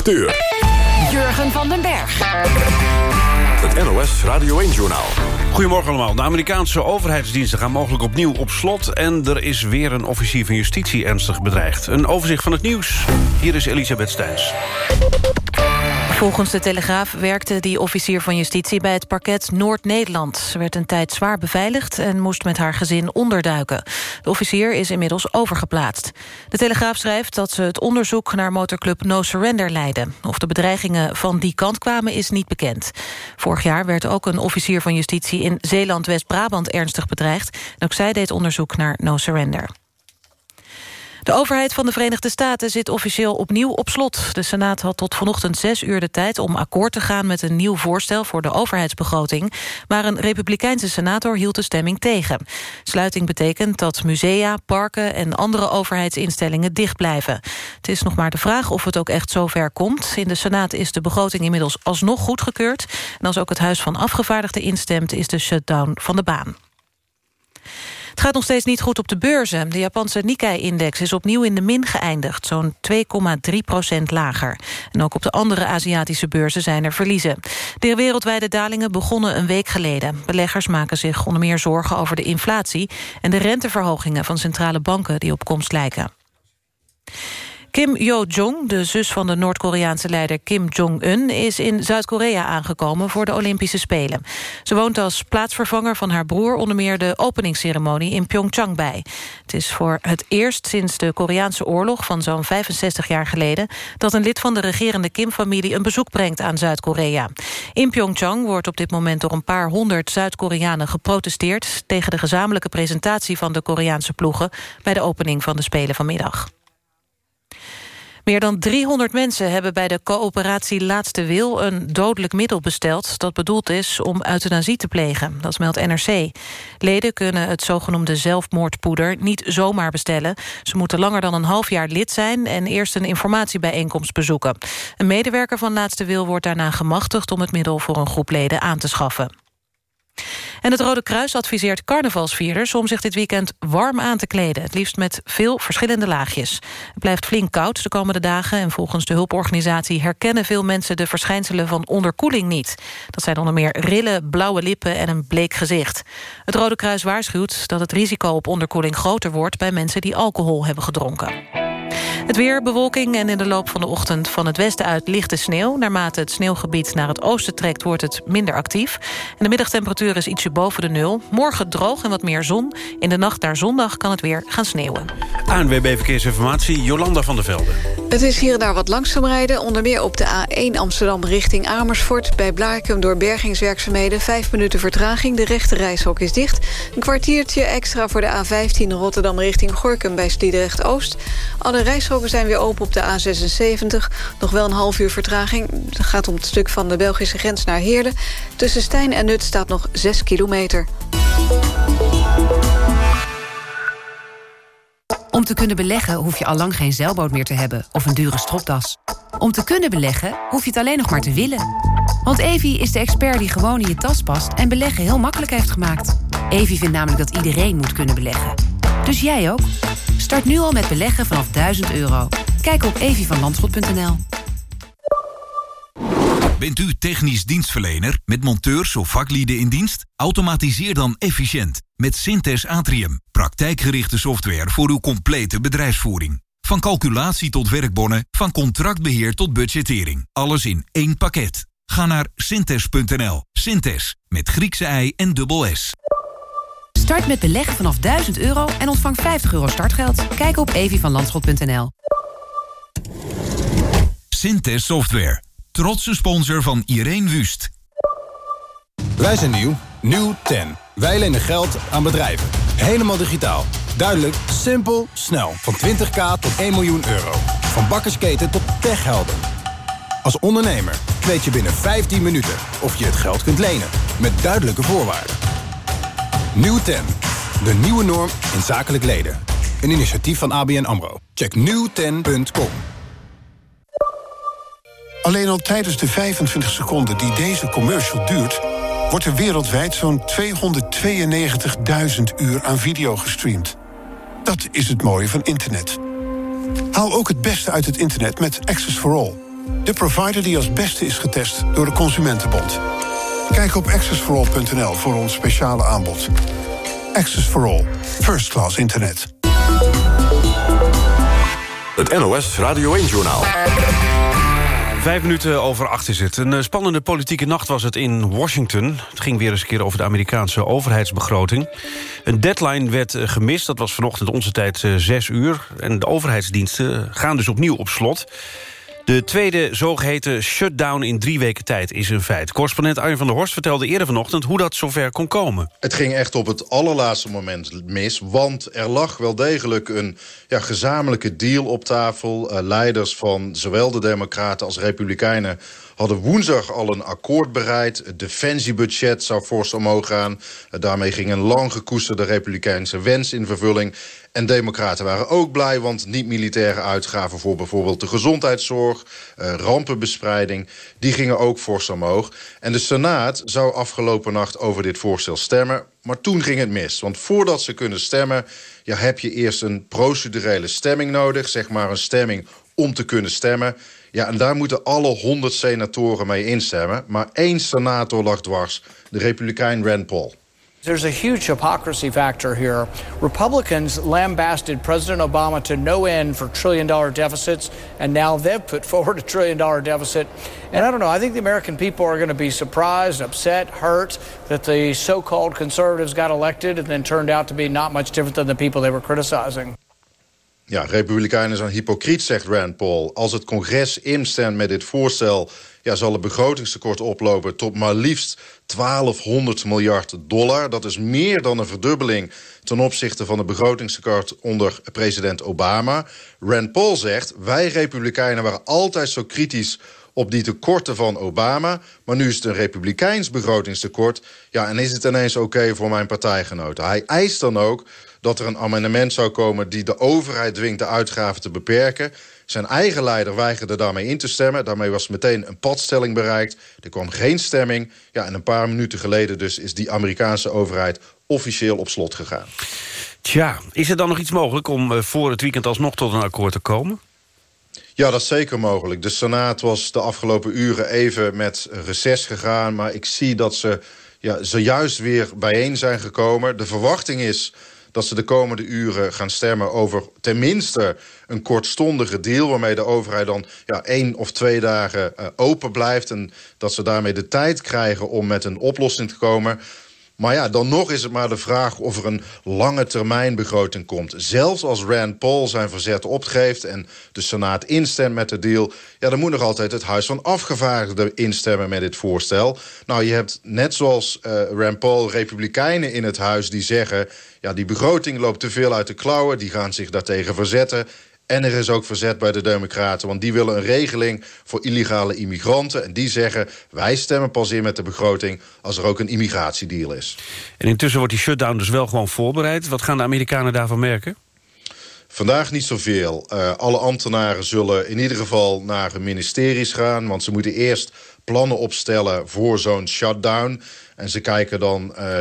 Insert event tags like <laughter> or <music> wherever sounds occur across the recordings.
8 uur. Jurgen van den Berg. Het NOS Radio 1-journaal. Goedemorgen allemaal. De Amerikaanse overheidsdiensten gaan mogelijk opnieuw op slot... en er is weer een officier van justitie ernstig bedreigd. Een overzicht van het nieuws. Hier is Elisabeth Stijns. Volgens de Telegraaf werkte die officier van justitie bij het parket Noord-Nederland. Ze werd een tijd zwaar beveiligd en moest met haar gezin onderduiken. De officier is inmiddels overgeplaatst. De Telegraaf schrijft dat ze het onderzoek naar motorclub No Surrender leiden. Of de bedreigingen van die kant kwamen is niet bekend. Vorig jaar werd ook een officier van justitie in Zeeland-West-Brabant ernstig bedreigd. En ook zij deed onderzoek naar No Surrender. De overheid van de Verenigde Staten zit officieel opnieuw op slot. De Senaat had tot vanochtend zes uur de tijd om akkoord te gaan... met een nieuw voorstel voor de overheidsbegroting. Maar een republikeinse senator hield de stemming tegen. Sluiting betekent dat musea, parken en andere overheidsinstellingen dicht blijven. Het is nog maar de vraag of het ook echt zover komt. In de Senaat is de begroting inmiddels alsnog goedgekeurd. En als ook het Huis van Afgevaardigden instemt... is de shutdown van de baan. Het gaat nog steeds niet goed op de beurzen. De Japanse Nikkei-index is opnieuw in de min geëindigd. Zo'n 2,3 procent lager. En ook op de andere Aziatische beurzen zijn er verliezen. De wereldwijde dalingen begonnen een week geleden. Beleggers maken zich onder meer zorgen over de inflatie... en de renteverhogingen van centrale banken die op komst lijken. Kim Yo-jong, de zus van de Noord-Koreaanse leider Kim Jong-un... is in Zuid-Korea aangekomen voor de Olympische Spelen. Ze woont als plaatsvervanger van haar broer... onder meer de openingsceremonie in Pyeongchang bij. Het is voor het eerst sinds de Koreaanse oorlog... van zo'n 65 jaar geleden... dat een lid van de regerende Kim-familie... een bezoek brengt aan Zuid-Korea. In Pyeongchang wordt op dit moment door een paar honderd Zuid-Koreanen geprotesteerd... tegen de gezamenlijke presentatie van de Koreaanse ploegen... bij de opening van de Spelen vanmiddag. Meer dan 300 mensen hebben bij de coöperatie Laatste Wil... een dodelijk middel besteld dat bedoeld is om euthanasie te plegen. Dat meldt NRC. Leden kunnen het zogenoemde zelfmoordpoeder niet zomaar bestellen. Ze moeten langer dan een half jaar lid zijn... en eerst een informatiebijeenkomst bezoeken. Een medewerker van Laatste Wil wordt daarna gemachtigd... om het middel voor een groep leden aan te schaffen. En het Rode Kruis adviseert carnavalsvierders om zich dit weekend warm aan te kleden. Het liefst met veel verschillende laagjes. Het blijft flink koud de komende dagen... en volgens de hulporganisatie herkennen veel mensen de verschijnselen van onderkoeling niet. Dat zijn onder meer rillen, blauwe lippen en een bleek gezicht. Het Rode Kruis waarschuwt dat het risico op onderkoeling groter wordt... bij mensen die alcohol hebben gedronken. Het weer, bewolking en in de loop van de ochtend van het westen uit lichte sneeuw. Naarmate het sneeuwgebied naar het oosten trekt wordt het minder actief. En de middagtemperatuur is ietsje boven de nul. Morgen droog en wat meer zon. In de nacht naar zondag kan het weer gaan sneeuwen. ANWB Verkeersinformatie, Jolanda van der Velde. Het is hier en daar wat langzaam rijden. Onder meer op de A1 Amsterdam richting Amersfoort. Bij Blarikum door bergingswerkzaamheden. Vijf minuten vertraging. De rechte reishok is dicht. Een kwartiertje extra voor de A15 Rotterdam richting Gorkum bij Sliedrecht-Oost. Alle reishokken zijn weer open op de A76. Nog wel een half uur vertraging. Het gaat om het stuk van de Belgische grens naar Heerlen. Tussen Stijn en Nut staat nog 6 kilometer. Om te kunnen beleggen hoef je al lang geen zeilboot meer te hebben of een dure stropdas. Om te kunnen beleggen hoef je het alleen nog maar te willen. Want Evi is de expert die gewoon in je tas past en beleggen heel makkelijk heeft gemaakt. Evi vindt namelijk dat iedereen moet kunnen beleggen. Dus jij ook? Start nu al met beleggen vanaf 1000 euro. Kijk op evievanlandschot.nl. Bent u technisch dienstverlener met monteurs of vaklieden in dienst? Automatiseer dan efficiënt met Synthes Atrium. Praktijkgerichte software voor uw complete bedrijfsvoering. Van calculatie tot werkbonnen, van contractbeheer tot budgettering. Alles in één pakket. Ga naar synthes.nl. Synthes, met Griekse ei en dubbel S. Start met beleggen vanaf 1000 euro en ontvang 50 euro startgeld. Kijk op evievanlandschot.nl. Synthes Software. Trotse sponsor van Irene Wust. Wij zijn nieuw. Nieuw 10. Wij lenen geld aan bedrijven. Helemaal digitaal. Duidelijk, simpel, snel. Van 20k tot 1 miljoen euro. Van bakkersketen tot techhelden. Als ondernemer weet je binnen 15 minuten of je het geld kunt lenen. Met duidelijke voorwaarden. Nieuw 10. De nieuwe norm in zakelijk leden. Een initiatief van ABN AMRO. Check nieuwten.com. Alleen al tijdens de 25 seconden die deze commercial duurt... wordt er wereldwijd zo'n 292.000 uur aan video gestreamd. Dat is het mooie van internet. Haal ook het beste uit het internet met Access for All... De provider die als beste is getest door de Consumentenbond. Kijk op accessforall.nl voor ons speciale aanbod. Access for All. First class internet. Het NOS Radio 1-journaal. Vijf minuten over acht is het. Een eh, spannende politieke nacht was het in Washington. Het ging weer eens een keer over de Amerikaanse overheidsbegroting. Een deadline werd eh, gemist, dat was vanochtend onze tijd eh, zes uur. En de overheidsdiensten gaan dus opnieuw op slot. De tweede zogeheten shutdown in drie weken tijd is een feit. Correspondent Arjen van der Horst vertelde eerder vanochtend... hoe dat zover kon komen. Het ging echt op het allerlaatste moment mis. Want er lag wel degelijk een ja, gezamenlijke deal op tafel. Uh, leiders van zowel de Democraten als Republikeinen hadden woensdag al een akkoord bereid. Het defensiebudget zou fors omhoog gaan. Uh, daarmee ging een lang gekoesterde republikeinse wens in vervulling. En democraten waren ook blij, want niet-militaire uitgaven... voor bijvoorbeeld de gezondheidszorg, uh, rampenbespreiding... die gingen ook fors omhoog. En de Senaat zou afgelopen nacht over dit voorstel stemmen... maar toen ging het mis, want voordat ze kunnen stemmen... Ja, heb je eerst een procedurele stemming nodig, zeg maar een stemming om te kunnen stemmen... Ja, en daar moeten alle 100 senatoren mee instemmen. Maar één senator lag dwars, de republikein Rand Paul. There's a huge hypocrisy factor here. Republicans lambasted President Obama to no end for trillion dollar deficits, and now they've put forward a trillion dollar deficit. And I don't know, I think the American people are going to be surprised, upset, hurt that the so called conservatives got elected and then turned out to be not much different than the people they were criticizing. Ja, Republikeinen zijn hypocriet, zegt Rand Paul. Als het congres instemt met dit voorstel... Ja, zal het begrotingstekort oplopen tot maar liefst 1200 miljard dollar. Dat is meer dan een verdubbeling ten opzichte van het begrotingstekort onder president Obama. Rand Paul zegt, wij Republikeinen waren altijd zo kritisch op die tekorten van Obama. Maar nu is het een republikeins begrotingstekort. Ja, en is het ineens oké voor mijn partijgenoten. Hij eist dan ook dat er een amendement zou komen... die de overheid dwingt de uitgaven te beperken. Zijn eigen leider weigerde daarmee in te stemmen. Daarmee was meteen een padstelling bereikt. Er kwam geen stemming. Ja, en een paar minuten geleden dus is die Amerikaanse overheid officieel op slot gegaan. Tja, is er dan nog iets mogelijk om uh, voor het weekend alsnog tot een akkoord te komen? Ja, dat is zeker mogelijk. De Senaat was de afgelopen uren even met reces gegaan... maar ik zie dat ze ja, zojuist weer bijeen zijn gekomen. De verwachting is dat ze de komende uren gaan stemmen over tenminste een kortstondige deal... waarmee de overheid dan ja, één of twee dagen uh, open blijft... en dat ze daarmee de tijd krijgen om met een oplossing te komen... Maar ja, dan nog is het maar de vraag of er een lange termijn begroting komt. Zelfs als Rand Paul zijn verzet opgeeft en de Senaat instemt met de deal... ja, dan moet nog altijd het Huis van Afgevaardigden instemmen met dit voorstel. Nou, je hebt net zoals uh, Rand Paul republikeinen in het huis die zeggen... ja, die begroting loopt te veel uit de klauwen, die gaan zich daartegen verzetten... En er is ook verzet bij de Democraten, want die willen een regeling voor illegale immigranten. En die zeggen, wij stemmen pas in met de begroting als er ook een immigratiedeal is. En intussen wordt die shutdown dus wel gewoon voorbereid. Wat gaan de Amerikanen daarvan merken? Vandaag niet zoveel. Uh, alle ambtenaren zullen in ieder geval naar de ministeries gaan... want ze moeten eerst plannen opstellen voor zo'n shutdown. En ze kijken dan uh,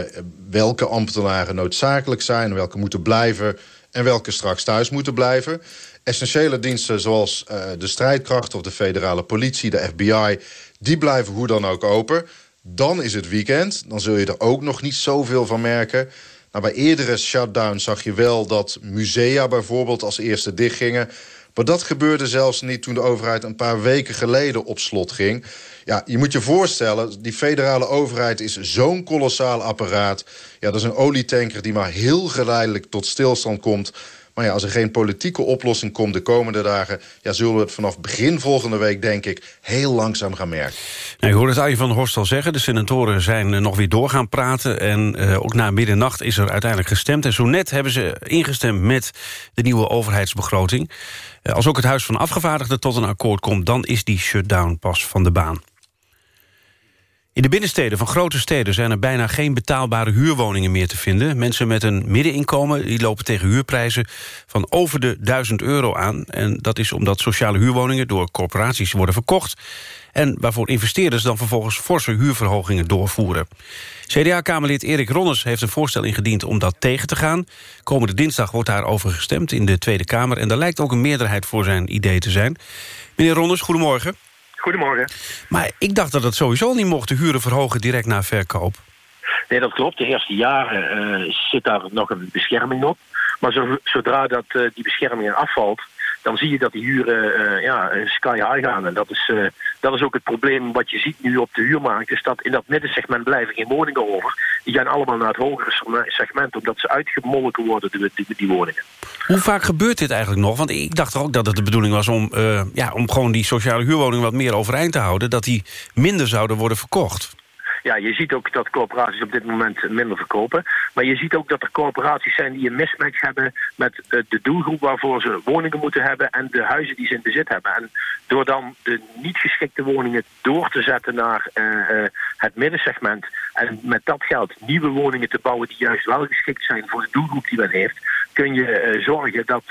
welke ambtenaren noodzakelijk zijn... welke moeten blijven en welke straks thuis moeten blijven. Essentiële diensten zoals uh, de strijdkracht of de federale politie, de FBI... die blijven hoe dan ook open. Dan is het weekend. Dan zul je er ook nog niet zoveel van merken. Nou, bij eerdere shutdowns zag je wel dat musea bijvoorbeeld als eerste dichtgingen. Maar dat gebeurde zelfs niet toen de overheid een paar weken geleden op slot ging. Ja, je moet je voorstellen, die federale overheid is zo'n kolossaal apparaat. Ja, dat is een olietanker die maar heel geleidelijk tot stilstand komt. Maar ja, als er geen politieke oplossing komt de komende dagen... Ja, zullen we het vanaf begin volgende week, denk ik, heel langzaam gaan merken. Nou, hoort het Arjen van der Horst al zeggen. De senatoren zijn uh, nog weer door gaan praten. En uh, ook na middernacht is er uiteindelijk gestemd. En zo net hebben ze ingestemd met de nieuwe overheidsbegroting. Uh, als ook het Huis van Afgevaardigden tot een akkoord komt... dan is die shutdown pas van de baan. In de binnensteden van grote steden zijn er bijna geen betaalbare huurwoningen meer te vinden. Mensen met een middeninkomen die lopen tegen huurprijzen van over de 1000 euro aan. En dat is omdat sociale huurwoningen door corporaties worden verkocht... en waarvoor investeerders dan vervolgens forse huurverhogingen doorvoeren. CDA-kamerlid Erik Ronnes heeft een voorstel ingediend om dat tegen te gaan. Komende dinsdag wordt daarover gestemd in de Tweede Kamer... en daar lijkt ook een meerderheid voor zijn idee te zijn. Meneer Ronnes, goedemorgen. Goedemorgen. Maar ik dacht dat het sowieso niet mocht, de huren verhogen direct na verkoop. Nee, dat klopt. De eerste jaren uh, zit daar nog een bescherming op. Maar zo, zodra dat, uh, die bescherming afvalt dan zie je dat die huren uh, ja, sky high gaan. En dat is, uh, dat is ook het probleem wat je ziet nu op de huurmarkt. Is dat in dat middensegment blijven geen woningen over. Die gaan allemaal naar het hogere segment... omdat ze uitgemolken worden, die, die, die woningen. Hoe vaak gebeurt dit eigenlijk nog? Want ik dacht ook dat het de bedoeling was om, uh, ja, om gewoon die sociale huurwoningen wat meer overeind te houden. Dat die minder zouden worden verkocht ja, je ziet ook dat corporaties op dit moment minder verkopen. Maar je ziet ook dat er corporaties zijn die een mismatch hebben met uh, de doelgroep waarvoor ze woningen moeten hebben en de huizen die ze in bezit hebben. En door dan de niet geschikte woningen door te zetten naar uh, uh, het middensegment en met dat geld nieuwe woningen te bouwen die juist wel geschikt zijn voor de doelgroep die men heeft, kun je zorgen dat,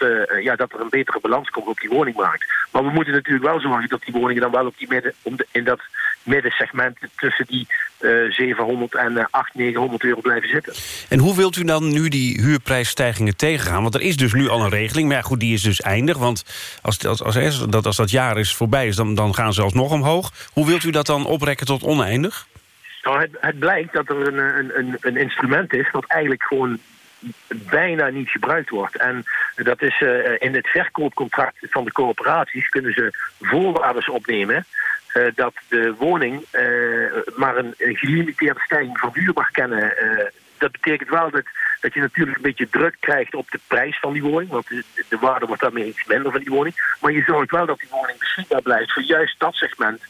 ja, dat er een betere balans komt op die woningmarkt. Maar we moeten natuurlijk wel zorgen dat die woningen dan wel op die midden, om de, in dat middensegment tussen die uh, 700 en uh, 800, 900 euro blijven zitten. En hoe wilt u dan nu die huurprijsstijgingen tegengaan? Want er is dus nu al een regeling, maar ja, goed, die is dus eindig. Want als, als, als, dat, als dat jaar is voorbij is, dan, dan gaan ze alsnog omhoog. Hoe wilt u dat dan oprekken tot oneindig? Nou, het, het blijkt dat er een, een, een, een instrument is... dat eigenlijk gewoon bijna niet gebruikt wordt. En dat is uh, in het verkoopcontract van de coöperaties... kunnen ze voorwaarden opnemen uh, dat de woning uh, maar een, gelimiteerde stijging van huur mag kennen. Uh, dat betekent wel dat, dat je natuurlijk een beetje druk krijgt op de prijs van die woning. Want de, de waarde wordt daarmee iets minder van die woning. Maar je zorgt wel dat die woning beschikbaar blijft voor juist dat segment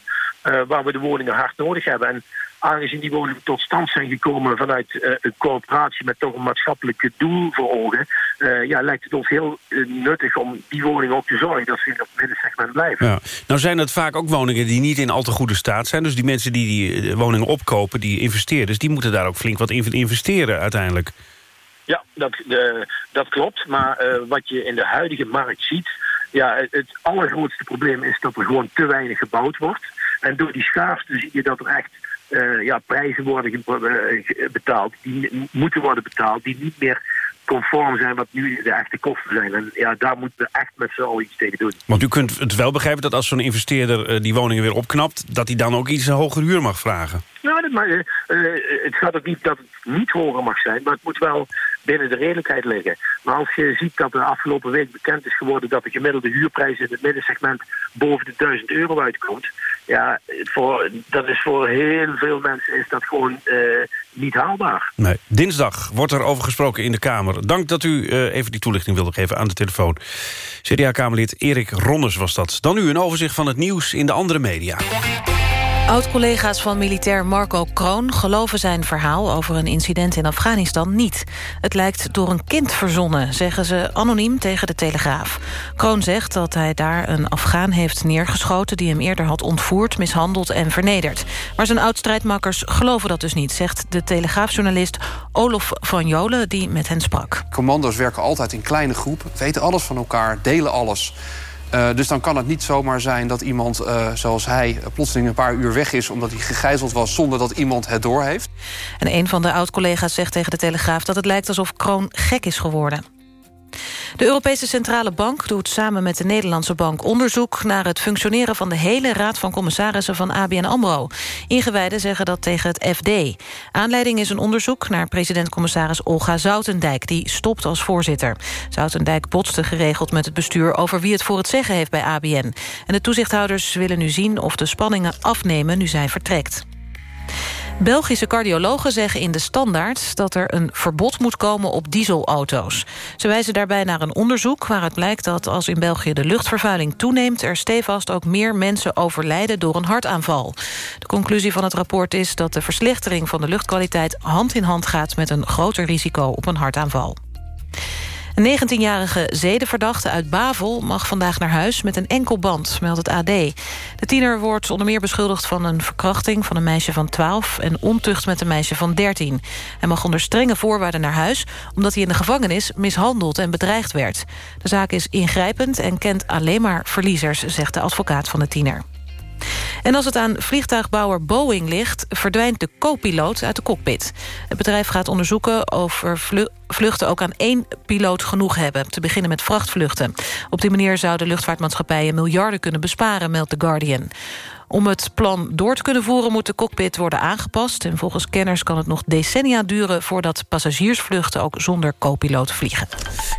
waar we de woningen hard nodig hebben. En aangezien die woningen tot stand zijn gekomen vanuit uh, een coöperatie met toch een maatschappelijk doel voor ogen, uh, ja, lijkt het ons heel uh, nuttig om die woningen ook te zorgen dat ze in dat middensegment blijven. Ja. Nou zijn het vaak ook woningen die niet in al te goede staat zijn. Dus die mensen die die woningen opkopen, die investeerders, die moeten daar ook flink wat in investeren uiteindelijk. Ja, dat, dat klopt. Maar wat je in de huidige markt ziet, ja, het, het allergrootste probleem is dat er gewoon te weinig gebouwd wordt. En door die schaarste zie je dat er echt uh, ja, prijzen worden betaald, die moeten worden betaald, die niet meer conform zijn wat nu de echte kosten zijn. En ja, daar moeten we echt met z'n allen iets tegen doen. Want u kunt het wel begrijpen dat als zo'n investeerder uh, die woningen weer opknapt... dat hij dan ook iets een hogere huur mag vragen? Nou, dat, uh, het gaat ook niet dat het niet hoger mag zijn... maar het moet wel binnen de redelijkheid liggen. Maar als je ziet dat er afgelopen week bekend is geworden... dat de gemiddelde huurprijs in het middensegment boven de 1000 euro uitkomt... ja, voor, dat is voor heel veel mensen is dat gewoon uh, niet haalbaar. Nee. Dinsdag wordt er over gesproken in de Kamer. Dank dat u uh, even die toelichting wilde geven aan de telefoon. CDA-Kamerlid Erik Ronnes was dat. Dan nu een overzicht van het nieuws in de andere media. Oud-collega's van militair Marco Kroon geloven zijn verhaal... over een incident in Afghanistan niet. Het lijkt door een kind verzonnen, zeggen ze anoniem tegen de Telegraaf. Kroon zegt dat hij daar een Afghaan heeft neergeschoten... die hem eerder had ontvoerd, mishandeld en vernederd. Maar zijn oud-strijdmakkers geloven dat dus niet... zegt de Telegraafjournalist Olof van Jolen, die met hen sprak. Commando's werken altijd in kleine groepen, weten alles van elkaar, delen alles... Uh, dus dan kan het niet zomaar zijn dat iemand uh, zoals hij plotseling een paar uur weg is... omdat hij gegijzeld was zonder dat iemand het doorheeft. En een van de oud-collega's zegt tegen de Telegraaf... dat het lijkt alsof Kroon gek is geworden. De Europese Centrale Bank doet samen met de Nederlandse Bank onderzoek naar het functioneren van de hele Raad van Commissarissen van ABN AMRO. Ingewijden zeggen dat tegen het FD. Aanleiding is een onderzoek naar president-commissaris Olga Zoutendijk, die stopt als voorzitter. Zoutendijk botste geregeld met het bestuur over wie het voor het zeggen heeft bij ABN. En de toezichthouders willen nu zien of de spanningen afnemen nu zij vertrekt. Belgische cardiologen zeggen in de standaard dat er een verbod moet komen op dieselauto's. Ze wijzen daarbij naar een onderzoek waaruit blijkt dat als in België de luchtvervuiling toeneemt... er stevast ook meer mensen overlijden door een hartaanval. De conclusie van het rapport is dat de verslechtering van de luchtkwaliteit hand in hand gaat met een groter risico op een hartaanval. Een 19-jarige zedenverdachte uit Bavel mag vandaag naar huis met een enkel band, meldt het AD. De tiener wordt onder meer beschuldigd van een verkrachting van een meisje van 12 en ontucht met een meisje van 13. Hij mag onder strenge voorwaarden naar huis, omdat hij in de gevangenis mishandeld en bedreigd werd. De zaak is ingrijpend en kent alleen maar verliezers, zegt de advocaat van de tiener. En als het aan vliegtuigbouwer Boeing ligt... verdwijnt de co-piloot uit de cockpit. Het bedrijf gaat onderzoeken of er vluchten ook aan één piloot genoeg hebben. Te beginnen met vrachtvluchten. Op die manier zouden luchtvaartmaatschappijen miljarden kunnen besparen, meldt The Guardian. Om het plan door te kunnen voeren moet de cockpit worden aangepast. En volgens kenners kan het nog decennia duren... voordat passagiersvluchten ook zonder co-piloot vliegen.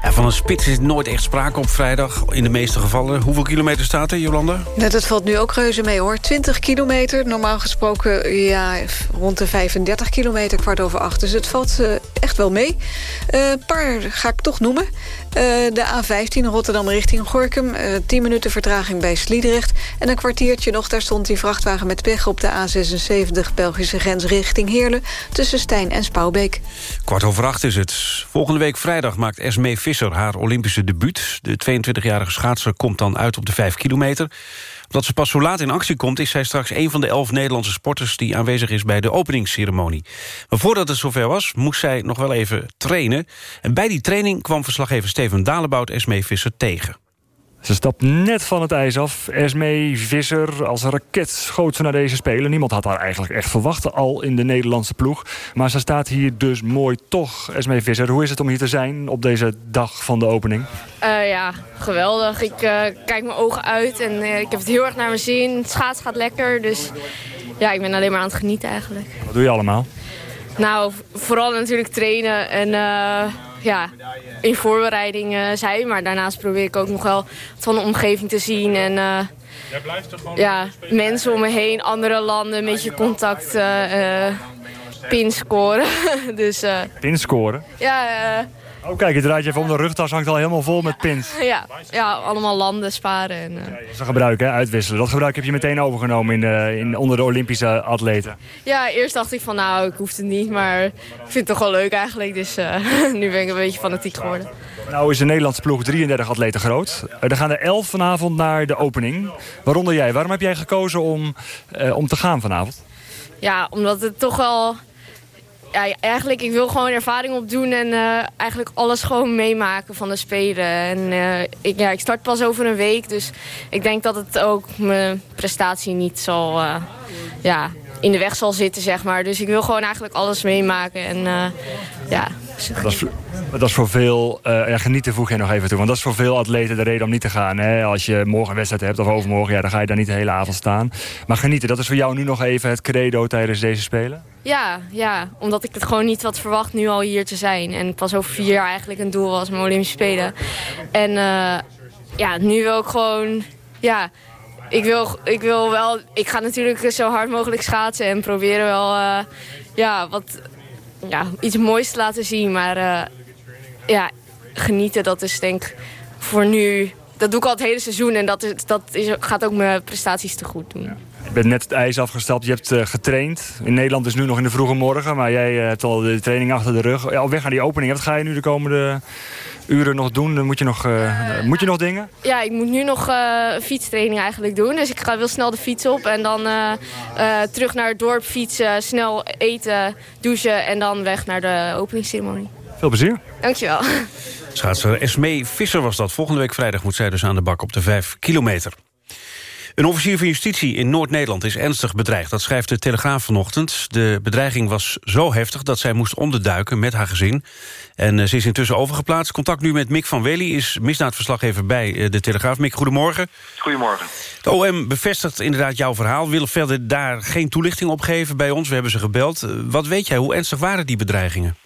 Ja, van een spits is nooit echt sprake op vrijdag. In de meeste gevallen. Hoeveel kilometer staat er, Jolanda? Net, het valt nu ook reuze mee hoor. 20 kilometer, normaal gesproken ja, rond de 35 kilometer, kwart over acht. Dus het valt uh, echt wel mee. Een uh, paar ga ik toch noemen. Uh, de A15 Rotterdam richting Gorkum. 10 minuten vertraging bij Sliedrecht. En een kwartiertje nog, daar stond die vrachtwagen met pech... op de A76 Belgische grens richting Heerlen... tussen Stijn en Spouwbeek. Kwart over acht is het. Volgende week vrijdag maakt Esmee Visser haar Olympische debuut. De 22-jarige schaatser komt dan uit op de 5 kilometer omdat ze pas zo laat in actie komt... is zij straks een van de elf Nederlandse sporters... die aanwezig is bij de openingsceremonie. Maar voordat het zover was, moest zij nog wel even trainen. En bij die training kwam verslaggever Steven Dalebout Esmee Visser tegen. Ze stapt net van het ijs af. Esmee Visser als een raket schoot ze naar deze Spelen. Niemand had haar eigenlijk echt verwacht al in de Nederlandse ploeg. Maar ze staat hier dus mooi toch. Esmee Visser, hoe is het om hier te zijn op deze dag van de opening? Uh, ja, geweldig. Ik uh, kijk mijn ogen uit en uh, ik heb het heel erg naar mijn zin. Het schaats gaat lekker, dus ja, ik ben alleen maar aan het genieten eigenlijk. Wat doe je allemaal? Nou, vooral natuurlijk trainen en ja, in voorbereiding uh, zijn. Maar daarnaast probeer ik ook nog wel van de omgeving te zien. En uh, ja, mensen om me heen, andere landen, een beetje contact, uh, pinscoren. <laughs> dus, pinscoren? Ja, Oh kijk, je draait je even om de rugtas, hangt al helemaal vol met pins. <laughs> Ja, ja allemaal landen sparen. En, uh... ja, gebruik, hè, uitwisselen. Dat gebruik heb je meteen overgenomen in, uh, in, onder de Olympische atleten. Ja, eerst dacht ik van nou, ik hoef het niet, maar ik vind het toch wel leuk eigenlijk. Dus uh, <laughs> nu ben ik een beetje fanatiek geworden. Nou is de Nederlandse ploeg 33 atleten groot. Er gaan er 11 vanavond naar de opening. Waaronder jij. Waarom heb jij gekozen om, om te gaan vanavond? Ja, omdat het toch wel ja, eigenlijk, ik wil gewoon ervaring opdoen en uh, eigenlijk alles gewoon meemaken van de Spelen. En uh, ik, ja, ik start pas over een week, dus ik denk dat het ook mijn prestatie niet zal, uh, ja, in de weg zal zitten, zeg maar. Dus ik wil gewoon eigenlijk alles meemaken en ja... Dat is, dat is voor veel, uh, ja, genieten voeg je nog even toe. Want dat is voor veel atleten de reden om niet te gaan. Hè? Als je morgen een wedstrijd hebt of overmorgen, ja, dan ga je daar niet de hele avond staan. Maar genieten, dat is voor jou nu nog even het credo tijdens deze Spelen? Ja, ja, omdat ik het gewoon niet had verwacht nu al hier te zijn. En pas over vier jaar eigenlijk een doel was mijn Olympische Spelen. En uh, ja, nu wil ik gewoon, ja, ik wil, ik wil wel, ik ga natuurlijk zo hard mogelijk schaatsen en proberen wel, uh, ja, wat, ja, iets moois te laten zien. Maar uh, ja, genieten, dat is denk ik voor nu, dat doe ik al het hele seizoen en dat, is, dat is, gaat ook mijn prestaties te goed doen. Je bent net het ijs afgestapt, je hebt uh, getraind. In Nederland is nu nog in de vroege morgen, maar jij uh, hebt al de training achter de rug. Ja, op weg naar die opening, wat ga je nu de komende uren nog doen? Dan moet, je nog, uh, moet je nog dingen? Ja, ik moet nu nog fietstraining eigenlijk doen. Dus ik ga wel snel de fiets op en dan terug naar het dorp fietsen, snel eten, douchen en dan weg naar de openingsceremonie. Veel plezier. Dankjewel. Schaatser Esmee Visser was dat. Volgende week vrijdag moet zij dus aan de bak op de 5 kilometer. Een officier van justitie in Noord-Nederland is ernstig bedreigd. Dat schrijft de Telegraaf vanochtend. De bedreiging was zo heftig dat zij moest onderduiken met haar gezin. En uh, ze is intussen overgeplaatst. Contact nu met Mick van Wely, is misdaadverslaggever bij uh, de Telegraaf. Mick, goedemorgen. Goedemorgen. De OM bevestigt inderdaad jouw verhaal. Wil verder daar geen toelichting op geven bij ons. We hebben ze gebeld. Uh, wat weet jij, hoe ernstig waren die bedreigingen?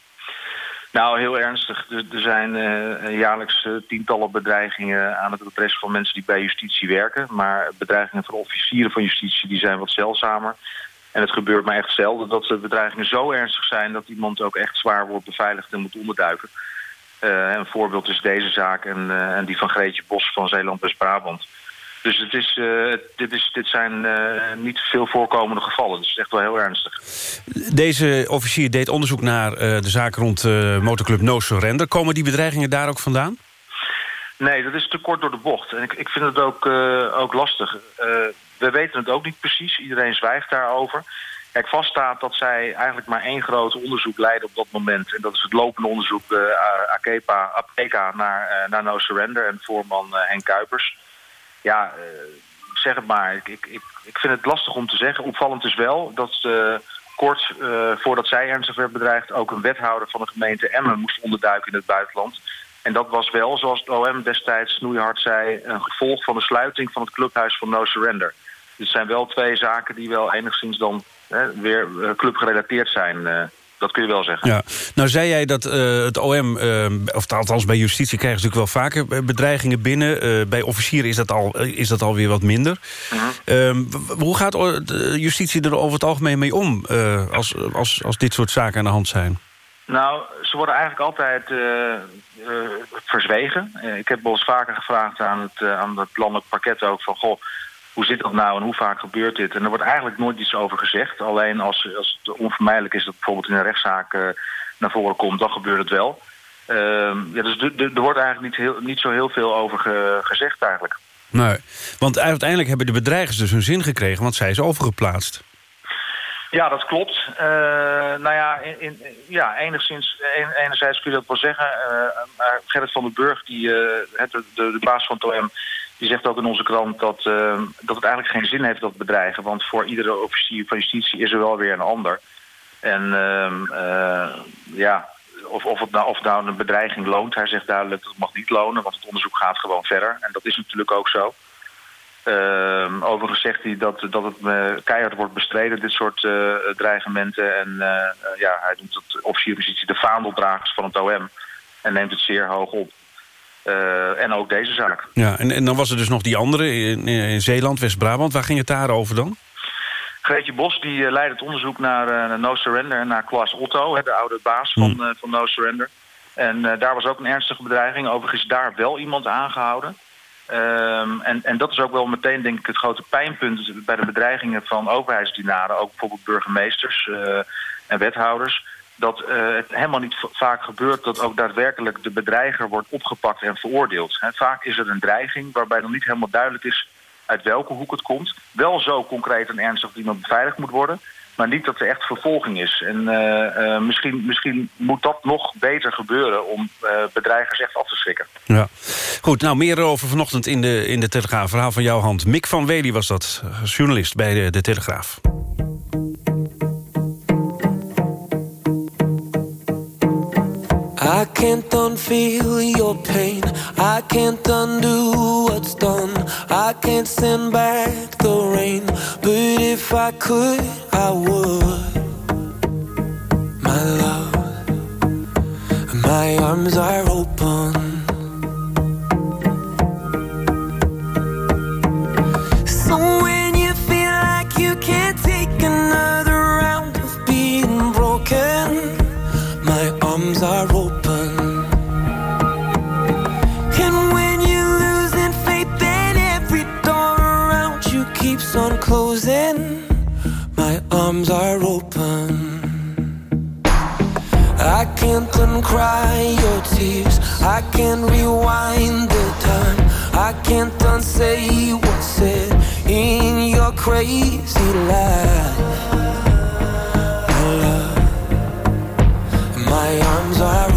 Nou, heel ernstig. Er, zijn uh, jaarlijks uh, tientallen bedreigingen aan het adres van mensen die bij justitie werken. Maar bedreigingen van officieren van justitie die zijn wat zeldzamer. En het gebeurt maar echt zelden dat de bedreigingen zo ernstig zijn... dat iemand ook echt zwaar wordt beveiligd en moet onderduiken. Een voorbeeld is deze zaak en, en die van Greetje Bos van Zeeland-West-Brabant. Dus, het is, uh, dit, is, dit zijn uh, niet veel voorkomende gevallen. Dus het is echt wel heel ernstig. Deze officier deed onderzoek naar uh, de zaak rond motorclub No Surrender. Komen die bedreigingen daar ook vandaan? Nee, dat is te kort door de bocht. En ik, ik vind het ook, ook lastig. we weten het ook niet precies. Iedereen zwijgt daarover. Kijk, vaststaat dat zij eigenlijk maar één groot onderzoek leiden op dat moment. En dat is het lopende onderzoek uh, AKEPA, APECA naar, naar No Surrender en voorman Henk Kuipers ja, uh, zeg het maar. Ik, ik, ik vind het lastig om te zeggen. Opvallend is wel dat uh, kort uh, voordat zij ernstig werd bedreigd... ook een wethouder van de gemeente Emmen moest onderduiken in het buitenland. En dat was wel, zoals het OM destijds snoeihard zei... een gevolg van de sluiting van het clubhuis van No Surrender. Dit zijn wel twee zaken die wel enigszins dan hè, weer clubgerelateerd zijn. Uh, dat kun je wel zeggen. Ja. Nou zei jij dat uh, het OM, of althans bij justitie... krijgen ze natuurlijk wel vaker bedreigingen binnen. bij officieren is dat, al, is dat alweer wat minder. -huh. -hmm. hoe gaat justitie er over het algemeen mee om... als, als, als dit soort zaken aan de hand zijn? Nou, ze worden eigenlijk altijd uh, uh, verzwegen. Uh, ik heb wel eens vaker gevraagd aan het, aan het landelijk pakket ook van... goh, hoe zit dat nou en hoe vaak gebeurt dit? En er wordt eigenlijk nooit iets over gezegd. Alleen als, als het onvermijdelijk is dat bijvoorbeeld in een rechtszaak naar voren komt... dan gebeurt het wel. Ehm, ja, dus er wordt eigenlijk niet, heel, niet zo heel veel over ge, gezegd eigenlijk. Nee, want uiteindelijk hebben de bedreigers dus hun zin gekregen... want zij is overgeplaatst. Ja, dat klopt. Uh, nou ja, in, in, ja enigszins, en, enerzijds kun je dat wel zeggen. Uh, maar Gerrit van den Burg, die, uh, het, de, de, baas van het OM... die zegt ook in onze krant dat, dat het eigenlijk geen zin heeft dat bedreigen. Want voor iedere officier van justitie is er wel weer een ander. En ehm, ja, of, of, het nou, of nou een bedreiging loont. Hij zegt duidelijk dat het mag niet lonen, want het onderzoek gaat gewoon verder. En dat is natuurlijk ook zo. Uh, overigens zegt hij dat, dat het uh, keihard wordt bestreden, dit soort uh, dreigementen. En ja, hij noemt het officierpositie de vaandeldragers van het OM. En neemt het zeer hoog op. en ook deze zaak. Ja, en, en dan was er dus nog die andere in, in Zeeland, West-Brabant. Waar ging het daarover dan? Greetje Bos die leidt het onderzoek naar No Surrender en naar Klaas Otto, hè, de oude baas van, hmm. van No Surrender. En daar was ook een ernstige bedreiging. Overigens is daar wel iemand aangehouden. Um, en, en dat is ook wel meteen denk ik het grote pijnpunt bij de bedreigingen van overheidsdienaren, ook bijvoorbeeld burgemeesters en wethouders, dat uh, het helemaal niet vaak gebeurt dat ook daadwerkelijk de bedreiger wordt opgepakt en veroordeeld. Vaak is er een dreiging waarbij dan niet helemaal duidelijk is uit welke hoek het komt. Wel zo concreet en ernstig dat iemand beveiligd moet worden. Maar niet dat er echt vervolging is. En uh, uh, misschien, misschien moet dat nog beter gebeuren om bedreigers echt af te schrikken. Ja. Goed, nou meer over vanochtend in de, in de Telegraaf. Verhaal van jouw hand. Mick van Wely was dat, journalist bij de, de Telegraaf. I can't unfeel your pain. I can't undo what's done. I can't send back the rain. But if I could, I would. Can't your tears, I can't rewind the time, I can't unsay what's said in your crazy life. My love, my arms are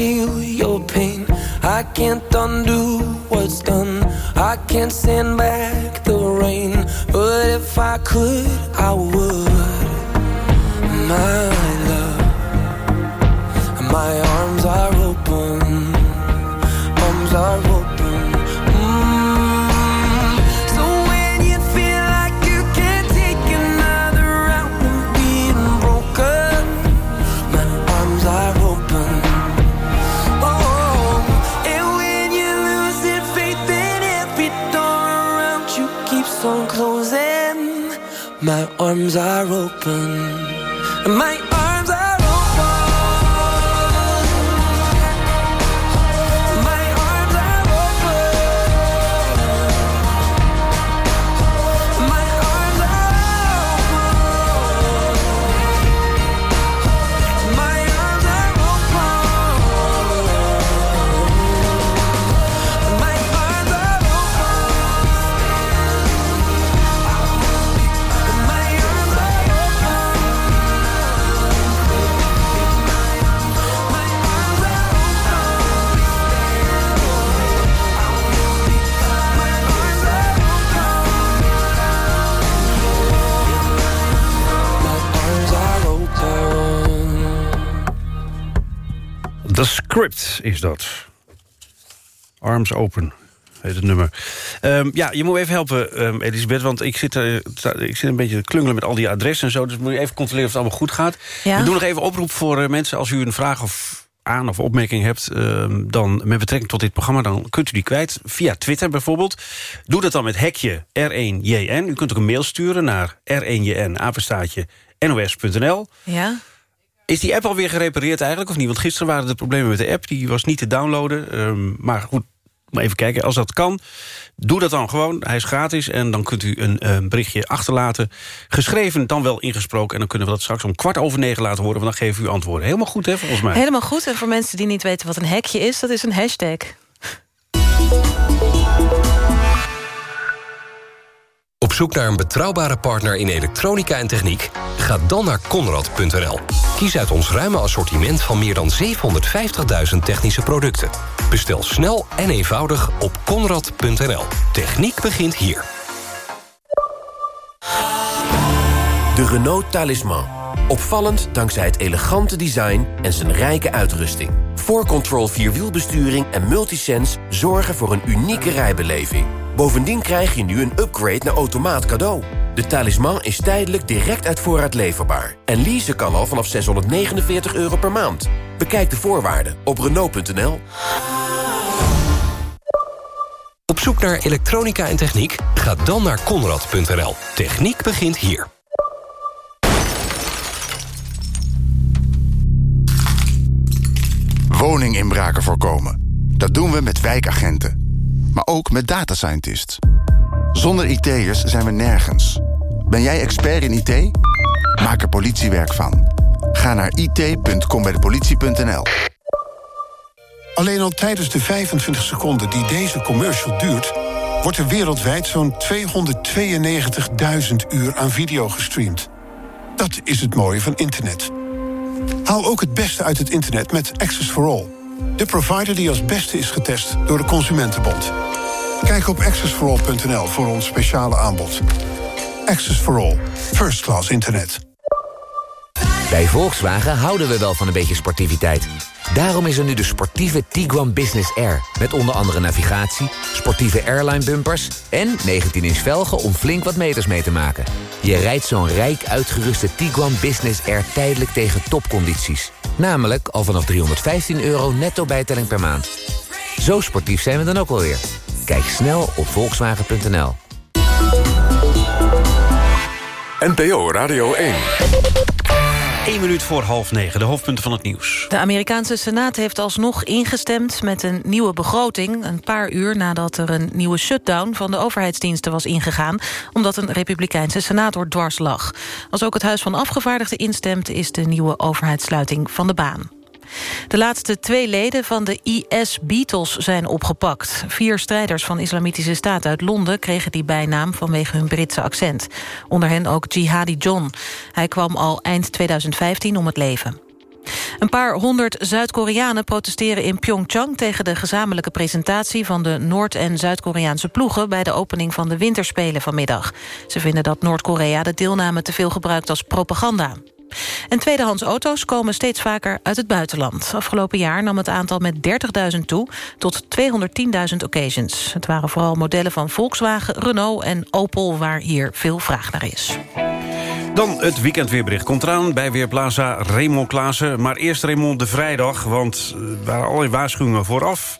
can't your pain. I can't undo what's done. I can't send back the rain. But if I could, I would. My arms are open. My Script is dat. Arms Open heet het nummer. Um, ja, je moet even helpen, um, Elisabeth, want ik zit, er, ik zit een beetje te klungelen met al die adressen en zo. Dus moet je even controleren of het allemaal goed gaat. Ja? We doen nog even oproep voor uh, mensen. Als u een vraag of aan of opmerking hebt... Um, dan met betrekking tot dit programma, dan kunt u die kwijt. Via Twitter bijvoorbeeld. Doe dat dan met hekje R1JN. U kunt ook een mail sturen naar R1JN, apenstaatje, nos.nl. Ja? Is die app alweer gerepareerd eigenlijk of niet? Want gisteren waren er problemen met de app. Die was niet te downloaden. Um, maar goed, maar even kijken. Als dat kan, doe dat dan gewoon. Hij is gratis en dan kunt u een, een berichtje achterlaten. Geschreven, dan wel ingesproken. En dan kunnen we dat straks om kwart over negen laten horen. Want dan geven we u antwoorden. Helemaal goed, hè, volgens mij. Helemaal goed. En voor mensen die niet weten wat een hekje is... dat is een hashtag. Op zoek naar een betrouwbare partner in elektronica en techniek? Ga dan naar Conrad.nl. Kies uit ons ruime assortiment van meer dan 750.000 technische producten. Bestel snel en eenvoudig op Conrad.nl. Techniek begint hier. De Renault Talisman. Opvallend dankzij het elegante design en zijn rijke uitrusting. 4Control Vierwielbesturing en Multisense zorgen voor een unieke rijbeleving. Bovendien krijg je nu een upgrade naar automaat cadeau. De talisman is tijdelijk direct uit voorraad leverbaar. En leasen kan al vanaf 649 euro per maand. Bekijk de voorwaarden op Renault.nl. Op zoek naar elektronica en techniek? Ga dan naar Conrad.nl. Techniek begint hier. Woninginbraken voorkomen. Dat doen we met wijkagenten. Maar ook met data scientists. Zonder IT'ers zijn we nergens. Ben jij expert in IT? Maak er politiewerk van. Ga naar it.combijdepolitie.nl Alleen al tijdens de 25 seconden die deze commercial duurt... wordt er wereldwijd zo'n 292.000 uur aan video gestreamd. Dat is het mooie van internet. Haal ook het beste uit het internet met Access for All. De provider die als beste is getest door de Consumentenbond. Kijk op accessforall.nl voor ons speciale aanbod. Access for All. First class internet. Bij Volkswagen houden we wel van een beetje sportiviteit. Daarom is er nu de sportieve Tiguan Business Air. Met onder andere navigatie, sportieve airline bumpers... en 19-inch velgen om flink wat meters mee te maken. Je rijdt zo'n rijk uitgeruste Tiguan Business Air tijdelijk tegen topcondities. Namelijk al vanaf 315 euro netto bijtelling per maand. Zo sportief zijn we dan ook alweer. Kijk snel op volkswagen.nl. NPO Radio 1. 1 minuut voor half negen, de hoofdpunten van het nieuws. De Amerikaanse Senaat heeft alsnog ingestemd met een nieuwe begroting... een paar uur nadat er een nieuwe shutdown van de overheidsdiensten was ingegaan... omdat een republikeinse senator dwars lag. Als ook het Huis van Afgevaardigden instemt... is de nieuwe overheidssluiting van de baan. De laatste twee leden van de IS-Beatles zijn opgepakt. Vier strijders van Islamitische Staat uit Londen... kregen die bijnaam vanwege hun Britse accent. Onder hen ook Jihadi John. Hij kwam al eind 2015 om het leven. Een paar honderd Zuid-Koreanen protesteren in Pyeongchang... tegen de gezamenlijke presentatie van de Noord- en Zuid-Koreaanse ploegen... bij de opening van de Winterspelen vanmiddag. Ze vinden dat Noord-Korea de deelname te veel gebruikt als propaganda. En tweedehands auto's komen steeds vaker uit het buitenland. Afgelopen jaar nam het aantal met 30.000 toe tot 210.000 occasions. Het waren vooral modellen van Volkswagen, Renault en Opel... waar hier veel vraag naar is. Dan het weekendweerbericht komt eraan bij Weerplaza Raymond Klaassen. Maar eerst Raymond de vrijdag, want er waren allerlei waarschuwingen vooraf.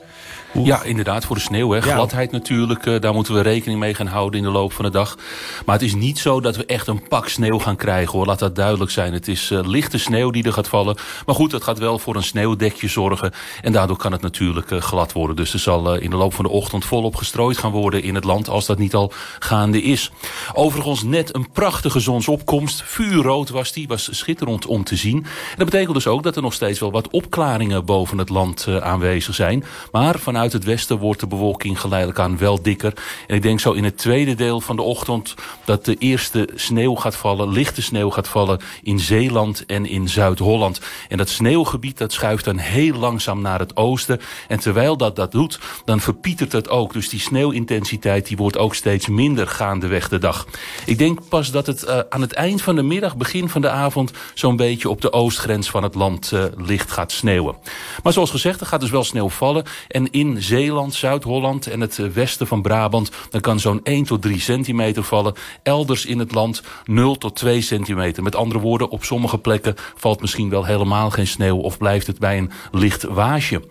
Ja, inderdaad, voor de sneeuw. Hè. Gladheid natuurlijk, uh, daar moeten we rekening mee gaan houden in de loop van de dag. Maar het is niet zo dat we echt een pak sneeuw gaan krijgen. hoor. Laat dat duidelijk zijn. Het is uh, lichte sneeuw die er gaat vallen. Maar goed, dat gaat wel voor een sneeuwdekje zorgen. En daardoor kan het natuurlijk uh, glad worden. Dus er zal in de loop van de ochtend volop gestrooid gaan worden in het land... als dat niet al gaande is. Overigens net een prachtige zonsopkomst. Vuurrood was die, was schitterend om te zien. En dat betekent dus ook dat er nog steeds wel wat opklaringen boven het land aanwezig zijn. Maar vanuit vanuit het westen wordt de bewolking geleidelijk aan wel dikker. En ik denk zo in het tweede deel van de ochtend... dat de eerste sneeuw gaat vallen, lichte sneeuw gaat vallen... in Zeeland en in Zuid-Holland. En dat sneeuwgebied dat schuift dan heel langzaam naar het oosten. En terwijl dat dat doet, dan verpietert het ook. Dus die sneeuwintensiteit die wordt ook steeds minder gaandeweg de dag. Ik denk pas dat het uh, aan het eind van de middag, begin van de avond... zo'n beetje op de oostgrens van het land uh, licht gaat sneeuwen. Maar zoals gezegd, er gaat dus wel sneeuw vallen. En in Zeeland, Zuid-Holland en het eh, westen van Brabant... dan kan zo'n 1 tot 3 centimeter vallen. Elders in het land 0 tot 2 centimeter. Met andere woorden, op sommige plekken valt misschien wel helemaal geen sneeuw... of blijft het bij een licht waasje.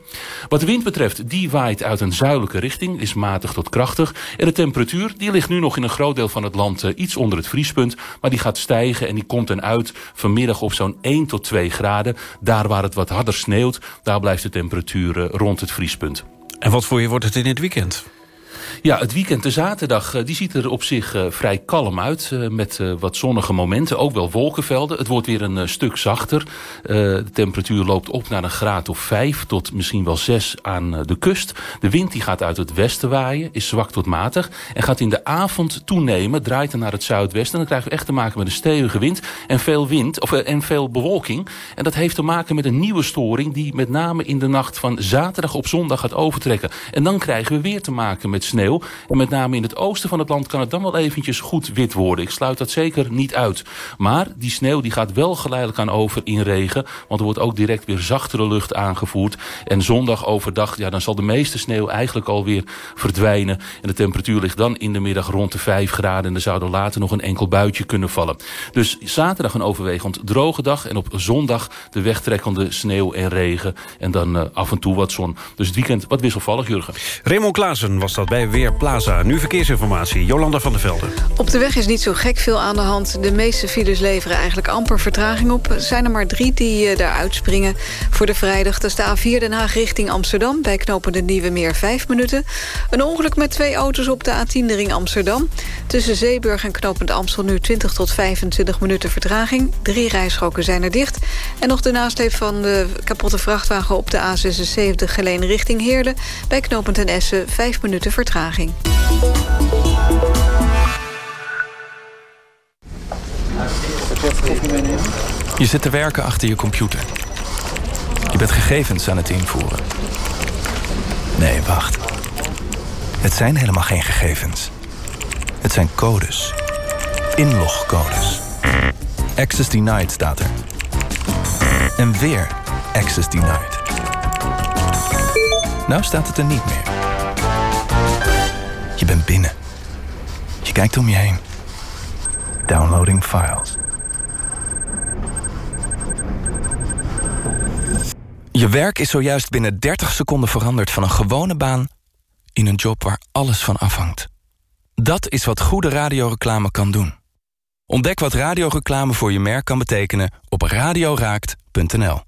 Wat de wind betreft, die waait uit een zuidelijke richting... is matig tot krachtig. En de temperatuur die ligt nu nog in een groot deel van het land... Uh, iets onder het vriespunt, maar die gaat stijgen... en die komt dan uit vanmiddag op zo'n 1 tot 2 graden. Daar waar het wat harder sneeuwt, daar blijft de temperatuur uh, rond het vriespunt. En wat voor je wordt het in het weekend? Ja, het weekend, de zaterdag, die ziet er op zich uh, vrij kalm uit. Uh, met wat zonnige momenten, ook wel wolkenvelden. Het wordt weer een stuk zachter. de temperatuur loopt op naar een graad of vijf tot misschien wel zes aan de kust. De wind die gaat uit het westen waaien, is zwak tot matig. En gaat in de avond toenemen, draait naar het zuidwesten. En dan krijgen we echt te maken met een stevige wind en veel wind, of, en veel bewolking. En dat heeft te maken met een nieuwe storing die met name in de nacht van zaterdag op zondag gaat overtrekken. En dan krijgen we weer te maken met sneeuw. En met name in het oosten van het land kan het dan wel eventjes goed wit worden. Ik sluit dat zeker niet uit. Maar die sneeuw die gaat wel geleidelijk aan over in regen. Want er wordt ook direct weer zachtere lucht aangevoerd. En zondag overdag, ja, dan zal de meeste sneeuw eigenlijk alweer verdwijnen. En de temperatuur ligt dan in de middag rond de 5 graden. En er zou er later nog een enkel buitje kunnen vallen. Dus zaterdag een overwegend droge dag. En op zondag de wegtrekkende sneeuw en regen. En dan uh, af en toe wat zon. Dus het weekend wat wisselvallig, Jurgen. Raymond Klaassen was dat bij Weerplaza. Nu verkeersinformatie, Jolanda van der Velde. Op de weg is niet zo gek veel aan de hand. De meeste files leveren eigenlijk amper vertraging op. Er zijn er maar drie die uh, daar uitspringen. Voor de vrijdag, dat is de A4 Den Haag richting Amsterdam... bij knopen de Nieuwe Meer 5 minuten. Een ongeluk met twee auto's op de A10 de ring Amsterdam. Tussen Zeeburg en knopend Amstel nu 20 tot 25 minuten vertraging. Drie rijstroken zijn er dicht. En nog de nasleep van de kapotte vrachtwagen op de A76 geleen richting Heerlen... bij knopend en Essen 5 minuten vertraging. Je zit te werken achter je computer. Je bent gegevens aan het invoeren. Nee, wacht. Het zijn helemaal geen gegevens. Het zijn codes. Inlogcodes. Access denied staat er. En weer access denied. Nou staat het er niet meer. Je bent binnen. Je kijkt om je heen. Downloading files. Je werk is zojuist binnen 30 seconden veranderd van een gewone baan in een job waar alles van afhangt. Dat is wat goede radioreclame kan doen. Ontdek wat radioreclame voor je merk kan betekenen op radioraakt.nl.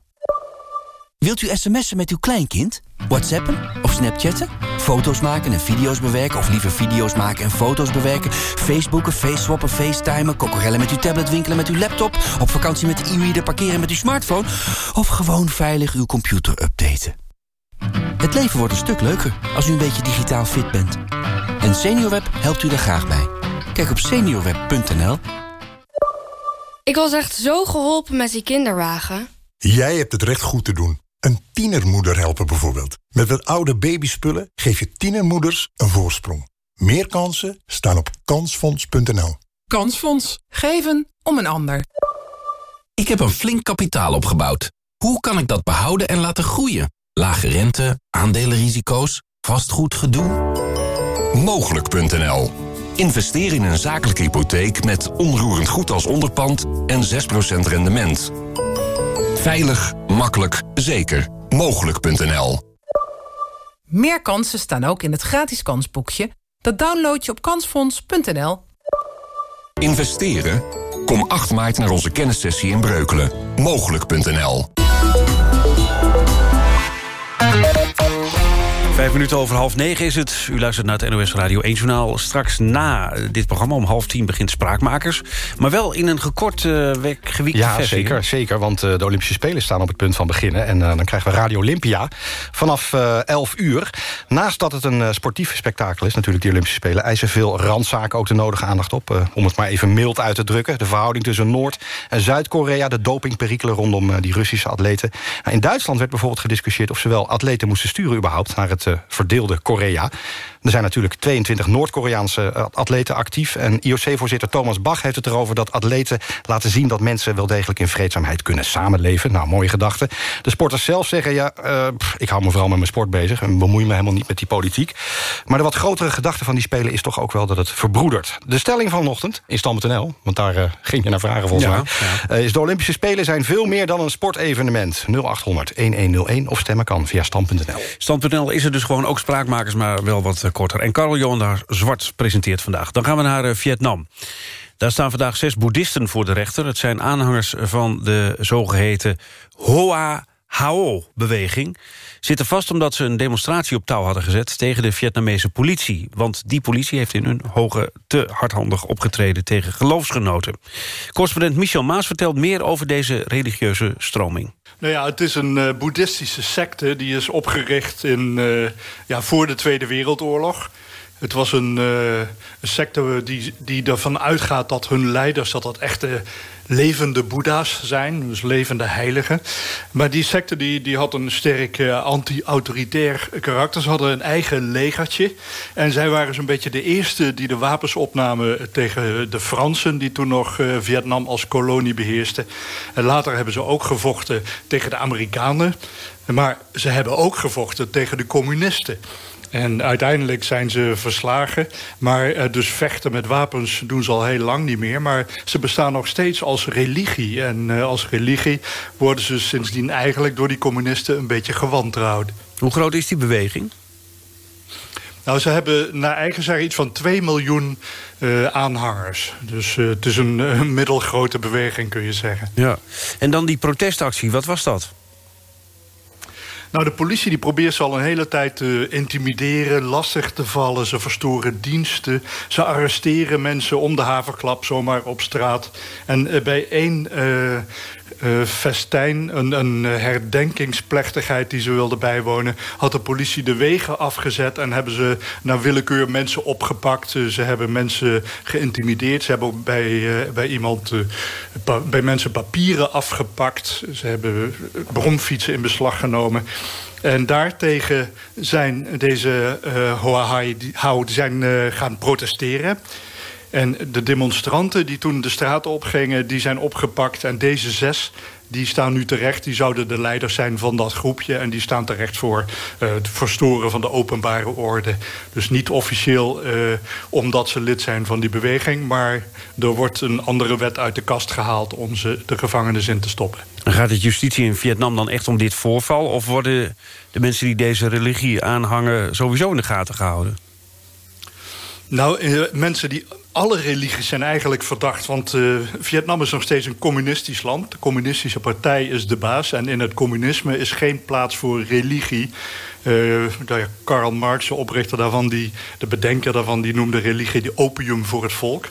Wilt u sms'en met uw kleinkind? Whatsappen of snapchatten? Foto's maken en video's bewerken of liever video's maken en foto's bewerken? Facebooken, faceswappen, facetimen, kokorellen met uw tablet winkelen met uw laptop? Op vakantie met de e-reader parkeren met uw smartphone? Of gewoon veilig uw computer updaten? Het leven wordt een stuk leuker als u een beetje digitaal fit bent. En SeniorWeb helpt u daar graag bij. Kijk op seniorweb.nl Ik was echt zo geholpen met die kinderwagen. Jij hebt het recht goed te doen. Een tienermoeder helpen bijvoorbeeld. Met wat oude babyspullen geef je tienermoeders een voorsprong. Meer kansen staan op kansfonds.nl. Kansfonds. Geven om een ander. Ik heb een flink kapitaal opgebouwd. Hoe kan ik dat behouden en laten groeien? Lage rente, aandelenrisico's, vastgoedgedoe? Mogelijk.nl Investeer in een zakelijke hypotheek met onroerend goed als onderpand en 6% rendement. Veilig, makkelijk, zeker. Mogelijk.nl Meer kansen staan ook in het gratis kansboekje. Dat download je op kansfonds.nl. Investeren? Kom 8 maart naar onze kennissessie in Breukelen. Mogelijk.nl Vijf minuten over half negen is het. U luistert naar het NOS Radio 1 Journaal. Straks na dit programma om half tien begint Spraakmakers. Maar wel in een gekort uh, gewiekte ja, versie. zeker, zeker. Want uh, de Olympische Spelen staan op het punt van beginnen. En uh, dan krijgen we Radio Olympia vanaf 11 uur. Naast dat het een sportief spektakel is, natuurlijk die Olympische Spelen... eisen veel randzaken ook de nodige aandacht op. om het maar even mild uit te drukken. De verhouding tussen Noord- en Zuid-Korea. De dopingperikelen rondom die Russische atleten. Nou, in Duitsland werd bijvoorbeeld gediscussieerd... of ze wel atleten moesten sturen überhaupt naar het verdeelde Korea. Er zijn natuurlijk 22 Noord-Koreaanse atleten actief. En IOC-voorzitter Thomas Bach heeft het erover dat atleten laten zien... dat mensen wel degelijk in vreedzaamheid kunnen samenleven. Nou, mooie gedachte. De sporters zelf zeggen, ja, uh, pff, ik hou me vooral met mijn sport bezig... en bemoei me helemaal niet met die politiek. Maar de wat grotere gedachte van die Spelen is toch ook wel dat het verbroedert. De stelling vanochtend in Stand.nl, want daar uh, ging je naar vragen volgens Ja, mij... Is de Olympische Spelen zijn veel meer dan een sportevenement. 0800 1101 of stemmen kan via Stand.nl. Stand.nl is er dus gewoon ook spraakmakers, maar wel wat eh, korter. En Carl Johan Zwart presenteert vandaag. Dan gaan we naar uh, Vietnam. Daar staan vandaag zes boeddhisten voor de rechter. Het zijn aanhangers van de zogeheten Hoa Hao-beweging. Zitten vast omdat ze een demonstratie op touw hadden gezet... tegen de Vietnamese politie. Want die politie heeft in hun hoge te hardhandig opgetreden... tegen geloofsgenoten. Correspondent Michel Maas vertelt meer over deze religieuze stroming. Nou ja, het is een uh, boeddhistische secte die is opgericht in, uh, ja, voor de Tweede Wereldoorlog. Het was een, uh, een secte die, die ervan uitgaat dat hun leiders... dat dat echte levende boeddha's zijn, dus levende heiligen. Maar die secte die, die had een sterk uh, anti-autoritair karakter. Ze hadden een eigen legertje. En zij waren zo'n beetje de eerste die de wapens opnamen tegen de Fransen... die toen nog uh, Vietnam als kolonie beheersten. En later hebben ze ook gevochten tegen de Amerikanen. Maar ze hebben ook gevochten tegen de communisten. En uiteindelijk zijn ze verslagen. Maar uh, dus vechten met wapens doen ze al heel lang niet meer. Maar ze bestaan nog steeds als religie. En uh, als religie worden ze sindsdien eigenlijk door die communisten een beetje gewantrouwd. Hoe groot is die beweging? Nou, ze hebben naar eigen zeggen iets van 2 miljoen uh, aanhangers. Dus het is een, een middelgrote beweging, kun je zeggen. Ja. En dan die protestactie, wat was dat? Nou, de politie die probeert ze al een hele tijd te intimideren, lastig te vallen. Ze verstoren diensten, ze arresteren mensen om de haverklap zomaar op straat. En uh, bij één uh, uh, festijn, een, een herdenkingsplechtigheid die ze wilden bijwonen... had de politie de wegen afgezet en hebben ze naar willekeur mensen opgepakt. Ze hebben mensen geïntimideerd. Ze hebben bij, bij iemand, bij mensen papieren afgepakt. Ze hebben bromfietsen in beslag genomen. En daartegen zijn deze uh, Hoahai zijn, uh, gaan protesteren. En de demonstranten die toen de straat opgingen, die zijn opgepakt. En deze zes, die staan nu terecht. Die zouden de leiders zijn van dat groepje. En die staan terecht voor uh, het verstoren van de openbare orde. Dus niet officieel uh, omdat ze lid zijn van die beweging. Maar er wordt een andere wet uit de kast gehaald om ze de gevangenis in te stoppen. En gaat het justitie in Vietnam dan echt om dit voorval? Of worden de mensen die deze religie aanhangen sowieso in de gaten gehouden? Nou, uh, mensen die alle religies zijn eigenlijk verdacht. Want uh, Vietnam is nog steeds een communistisch land. De communistische partij is de baas. En in het communisme is geen plaats voor religie. Uh, Karl Marx, de oprichter daarvan, die, de bedenker daarvan... die noemde religie de opium voor het volk.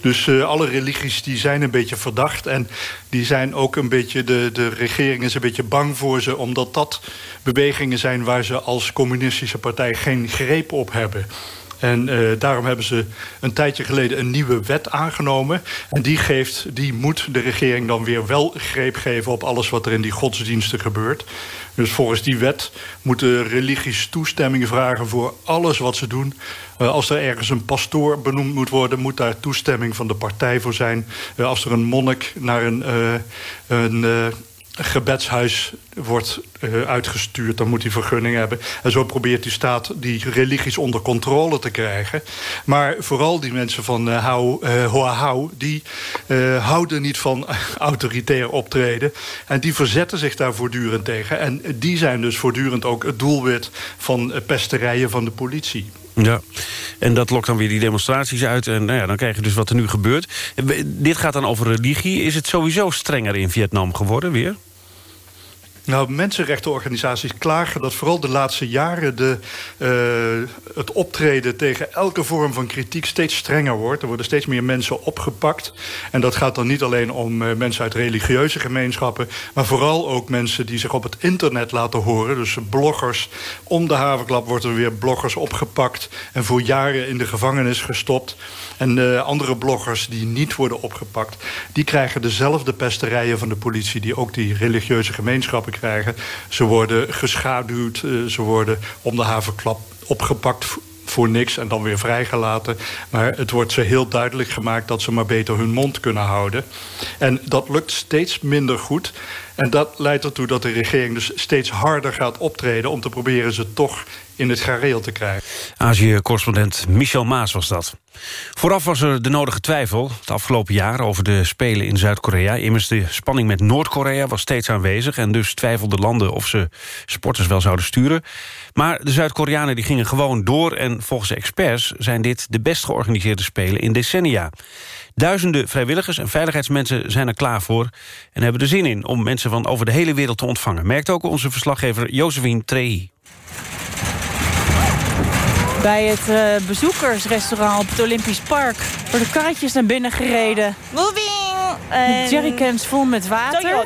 Dus uh, alle religies die zijn een beetje verdacht. En die zijn ook een beetje... De, de regering is een beetje bang voor ze... omdat dat bewegingen zijn waar ze als communistische partij geen greep op hebben... En uh, daarom hebben ze een tijdje geleden een nieuwe wet aangenomen. En die, geeft, die moet de regering dan weer wel greep geven... op alles wat er in die godsdiensten gebeurt. Dus volgens die wet moeten religies toestemming vragen... voor alles wat ze doen. Uh, als er ergens een pastoor benoemd moet worden... moet daar toestemming van de partij voor zijn. Uh, als er een monnik naar een... een gebedshuis wordt uh, uitgestuurd, dan moet hij vergunning hebben. En zo probeert die staat die religies onder controle te krijgen. Maar vooral die mensen van uh, Hou, uh, Hoahau, die houden niet van <laughs> autoritair optreden. En die verzetten zich daar voortdurend tegen. En die zijn dus voortdurend ook het doelwit van pesterijen van de politie. Ja, en dat lokt dan weer die demonstraties uit. En nou ja, dan krijg je dus wat er nu gebeurt. Dit gaat dan over religie. Is het sowieso strenger in Vietnam geworden weer? Nou, mensenrechtenorganisaties klagen dat vooral de laatste jaren... De, uh, het optreden tegen elke vorm van kritiek steeds strenger wordt. Er worden steeds meer mensen opgepakt. En dat gaat dan niet alleen om uh, mensen uit religieuze gemeenschappen... maar vooral ook mensen die zich op het internet laten horen. Dus bloggers. Om de havenklap worden er weer bloggers opgepakt... en voor jaren in de gevangenis gestopt. En uh, andere bloggers die niet worden opgepakt... die krijgen dezelfde pesterijen van de politie... die ook die religieuze gemeenschappen krijgen. Ze worden geschaduwd, uh, ze worden om de havenklap opgepakt voor niks en dan weer vrijgelaten. Maar het wordt ze heel duidelijk gemaakt dat ze maar beter hun mond kunnen houden. En dat lukt steeds minder goed. En dat leidt ertoe dat de regering dus steeds harder gaat optreden... om te proberen ze toch in het gareel te krijgen. Azië-correspondent Michel Maas was dat. Vooraf was er de nodige twijfel het afgelopen jaar over de Spelen in Zuid-Korea. Immers de spanning met Noord-Korea was steeds aanwezig... en dus twijfelden landen of ze sporters wel zouden sturen. Maar de Zuid-Koreanen gingen gewoon door... en volgens experts zijn dit de best georganiseerde Spelen in decennia. Duizenden vrijwilligers en veiligheidsmensen zijn er klaar voor... en hebben er zin in om mensen van over de hele wereld te ontvangen. Merkt ook onze verslaggever Josephine Trehi Bij het uh, bezoekersrestaurant op het Olympisch Park worden karretjes naar binnen gereden. Moving! En... Jerrycans vol met water.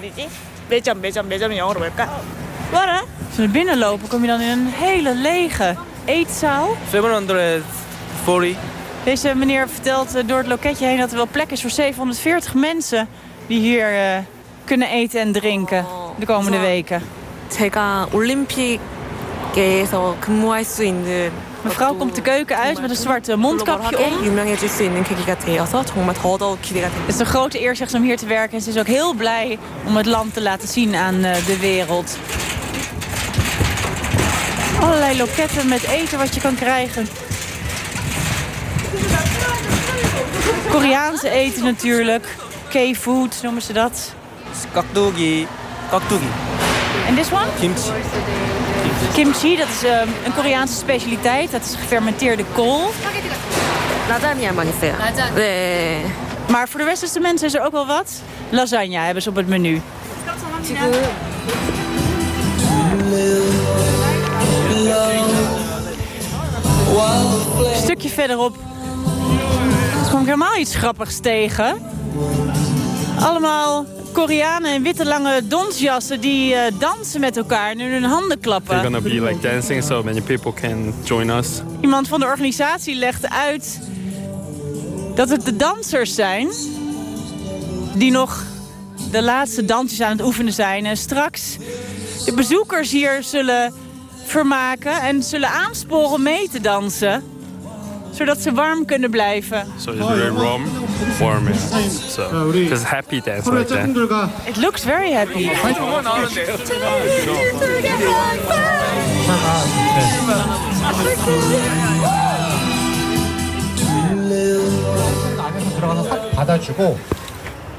Waar hè? Als we naar binnen lopen kom je dan in een hele lege eetzaal. 740. Deze meneer vertelt uh, door het loketje heen dat er wel plek is voor 740 mensen... die hier uh, kunnen eten en drinken de komende weken. 제가 올림픽에서 근무할 수 있는 Mevrouw komt de keuken uit met een zwarte mondkapje om. Het is een grote eer zegt ze, om hier te werken. En ze is ook heel blij om het land te laten zien aan eh, de wereld. Allerlei loketten met eten wat je kan krijgen. Koreaanse eten natuurlijk. K-food noemen ze dat. Kakdogi. Kakdogi. En this one? Kimchi. Kimchi, dat is ehm, een Koreaanse specialiteit. Dat is gefermenteerde kool. Lasagne, manifea. Nee. Maar voor de westerse mensen is er ook wel wat. Lasagne hebben ze op het menu. Een stukje verderop kwam ik helemaal iets grappigs tegen. Allemaal Koreanen in witte lange donsjassen die uh, dansen met elkaar en hun handen klappen. They're gonna be like dancing so many people can join us. Iemand van de organisatie legde uit dat het de dansers zijn die nog de laatste dansjes aan het oefenen zijn. En straks de bezoekers hier zullen vermaken en zullen aansporen mee te dansen zodat ze warm kunnen blijven. So it's very warm, warm. So just happy dance right there. It looks very happy.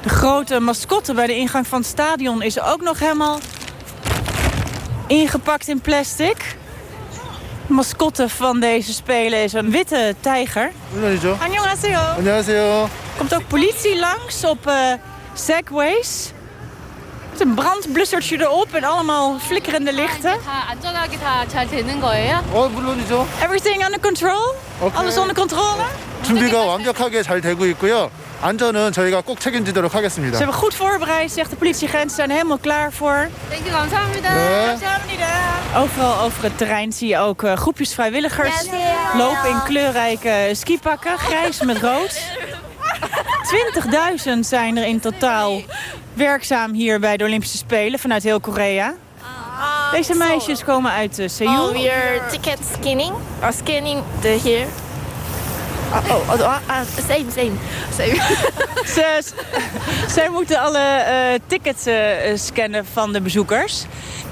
De grote mascotte bij de ingang van het stadion is ook nog helemaal ingepakt in plastic mascotte van deze Spelen is een witte tijger. Annyeonghaseyo. Annyeonghaseyo. Komt ook politie langs op uh, segways. Met een brandblussertje erop en allemaal flikkerende lichten. Everything under control? Alles onder controle? 준비가 완벽하게 잘 되고 있고요. 안전은 저희가 꼭 책임지도록 하겠습니다. Ze hebben goed voorbereid, zegt de politieagent. Ze zijn helemaal klaar voor. Thank you, 감사합니다. Overal over het terrein zie je ook uh, groepjes vrijwilligers lopen in kleurrijke skipakken, grijs met rood. <laughs> 20.000 zijn er in totaal werkzaam hier bij de Olympische Spelen vanuit heel Korea. Deze meisjes komen uit uh, Seoul. Oh, we are ticket scanning or scanning the here. Oh, oh, oh, ah, same, same. same. <laughs> Ze, zij moeten alle eh, tickets eh, scannen van de bezoekers.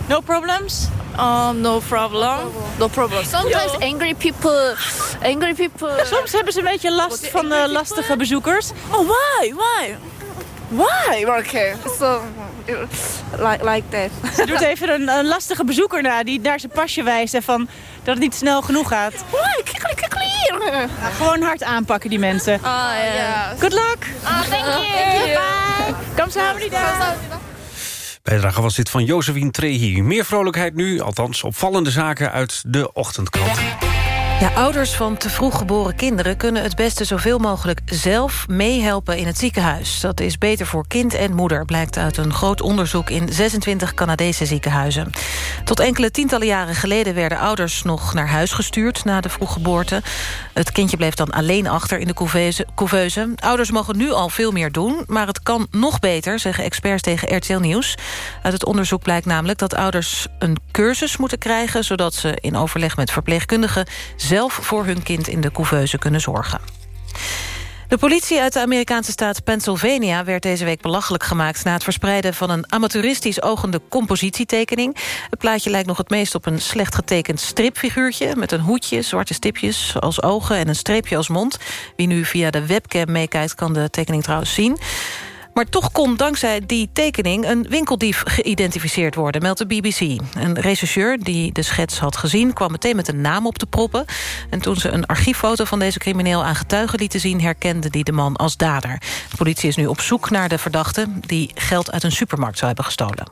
No problems? Um, no problem. No problem. Sometimes angry people, angry people. <laughs> Soms hebben ze een beetje last van de lastige bezoekers. Oh, why? Why? Why? Okay. So, like, like that. Ze doet even een, een lastige bezoeker na die naar zijn pasje wijst en van dat het niet snel genoeg gaat. Why? Gewoon hard aanpakken die mensen. Ah, ja. Good luck. Ah, thank you. Bye. Kamsahamnida. Bijdrage was dit van Josephine Trehi. Meer vrolijkheid nu, althans opvallende zaken uit de ochtendkrant. Ja, ouders van te vroeg geboren kinderen kunnen het beste zoveel mogelijk zelf meehelpen in het ziekenhuis. Dat is beter voor kind en moeder, blijkt uit een groot onderzoek in 26 Canadese ziekenhuizen. Tot enkele tientallen jaren geleden werden ouders nog naar huis gestuurd na de vroeggeboorte. Het kindje bleef dan alleen achter in de couveuse. Ouders mogen nu al veel meer doen, maar het kan nog beter, zeggen experts tegen RTL Nieuws. Uit het onderzoek blijkt namelijk dat ouders een cursus moeten krijgen, zodat ze in overleg met verpleegkundigen zelf voor hun kind in de couveuse kunnen zorgen. De politie uit de Amerikaanse staat Pennsylvania werd deze week belachelijk gemaakt... na het verspreiden van een amateuristisch ogende compositietekening. Het plaatje lijkt nog het meest op een slecht getekend stripfiguurtje... met een hoedje, zwarte stipjes als ogen en een streepje als mond. Wie nu via de webcam meekijkt kan de tekening trouwens zien. Maar toch kon dankzij die tekening een winkeldief geïdentificeerd worden, meldt de BBC. Een rechercheur die de schets had gezien kwam meteen met een naam op te proppen. En toen ze een archieffoto van deze crimineel aan getuigen lieten zien... herkende die de man als dader. De politie is nu op zoek naar de verdachte... die geld uit een supermarkt zou hebben gestolen.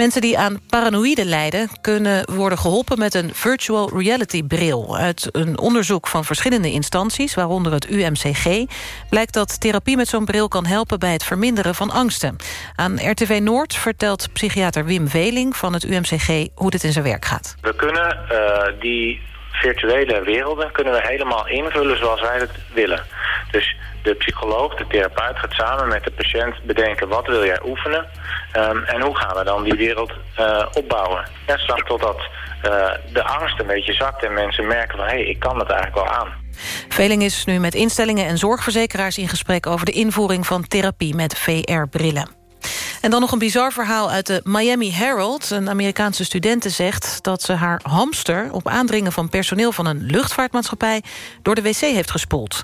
Mensen die aan paranoïde lijden kunnen worden geholpen met een virtual reality bril. Uit een onderzoek van verschillende instanties, waaronder het UMCG, blijkt dat therapie met zo'n bril kan helpen bij het verminderen van angsten. Aan RTV Noord vertelt psychiater Wim Veling van het UMCG hoe dit in zijn werk gaat. We kunnen uh, die virtuele werelden kunnen we helemaal invullen zoals wij het willen. Dus de psycholoog, de therapeut gaat samen met de patiënt bedenken wat wil jij oefenen um, en hoe gaan we dan die wereld uh, opbouwen. Zolang totdat uh, de angst een beetje zakt en mensen merken van hé, hey, ik kan het eigenlijk wel aan. Veling is nu met instellingen en zorgverzekeraars in gesprek over de invoering van therapie met VR-brillen. En dan nog een bizar verhaal uit de Miami Herald. Een Amerikaanse studente zegt dat ze haar hamster... op aandringen van personeel van een luchtvaartmaatschappij... door de wc heeft gespoeld.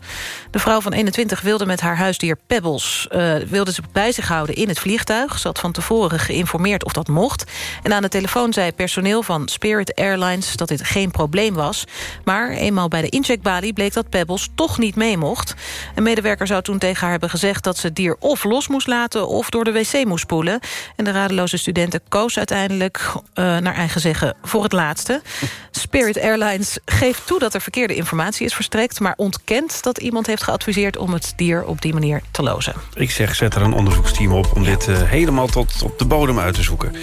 De vrouw van 21 wilde met haar huisdier Pebbles... Uh, wilde ze bij zich houden in het vliegtuig. Ze had van tevoren geïnformeerd of dat mocht. En aan de telefoon zei personeel van Spirit Airlines... dat dit geen probleem was. Maar eenmaal bij de incheckbalie bleek dat Pebbles toch niet mee mocht. Een medewerker zou toen tegen haar hebben gezegd... dat ze het dier of los moest laten of door de wc moest spoelen. En de radeloze studenten koos uiteindelijk, uh, naar eigen zeggen, voor het laatste. Spirit Airlines geeft toe dat er verkeerde informatie is verstrekt... maar ontkent dat iemand heeft geadviseerd om het dier op die manier te lozen. Ik zeg, zet er een onderzoeksteam op om dit uh, helemaal tot op de bodem uit te zoeken.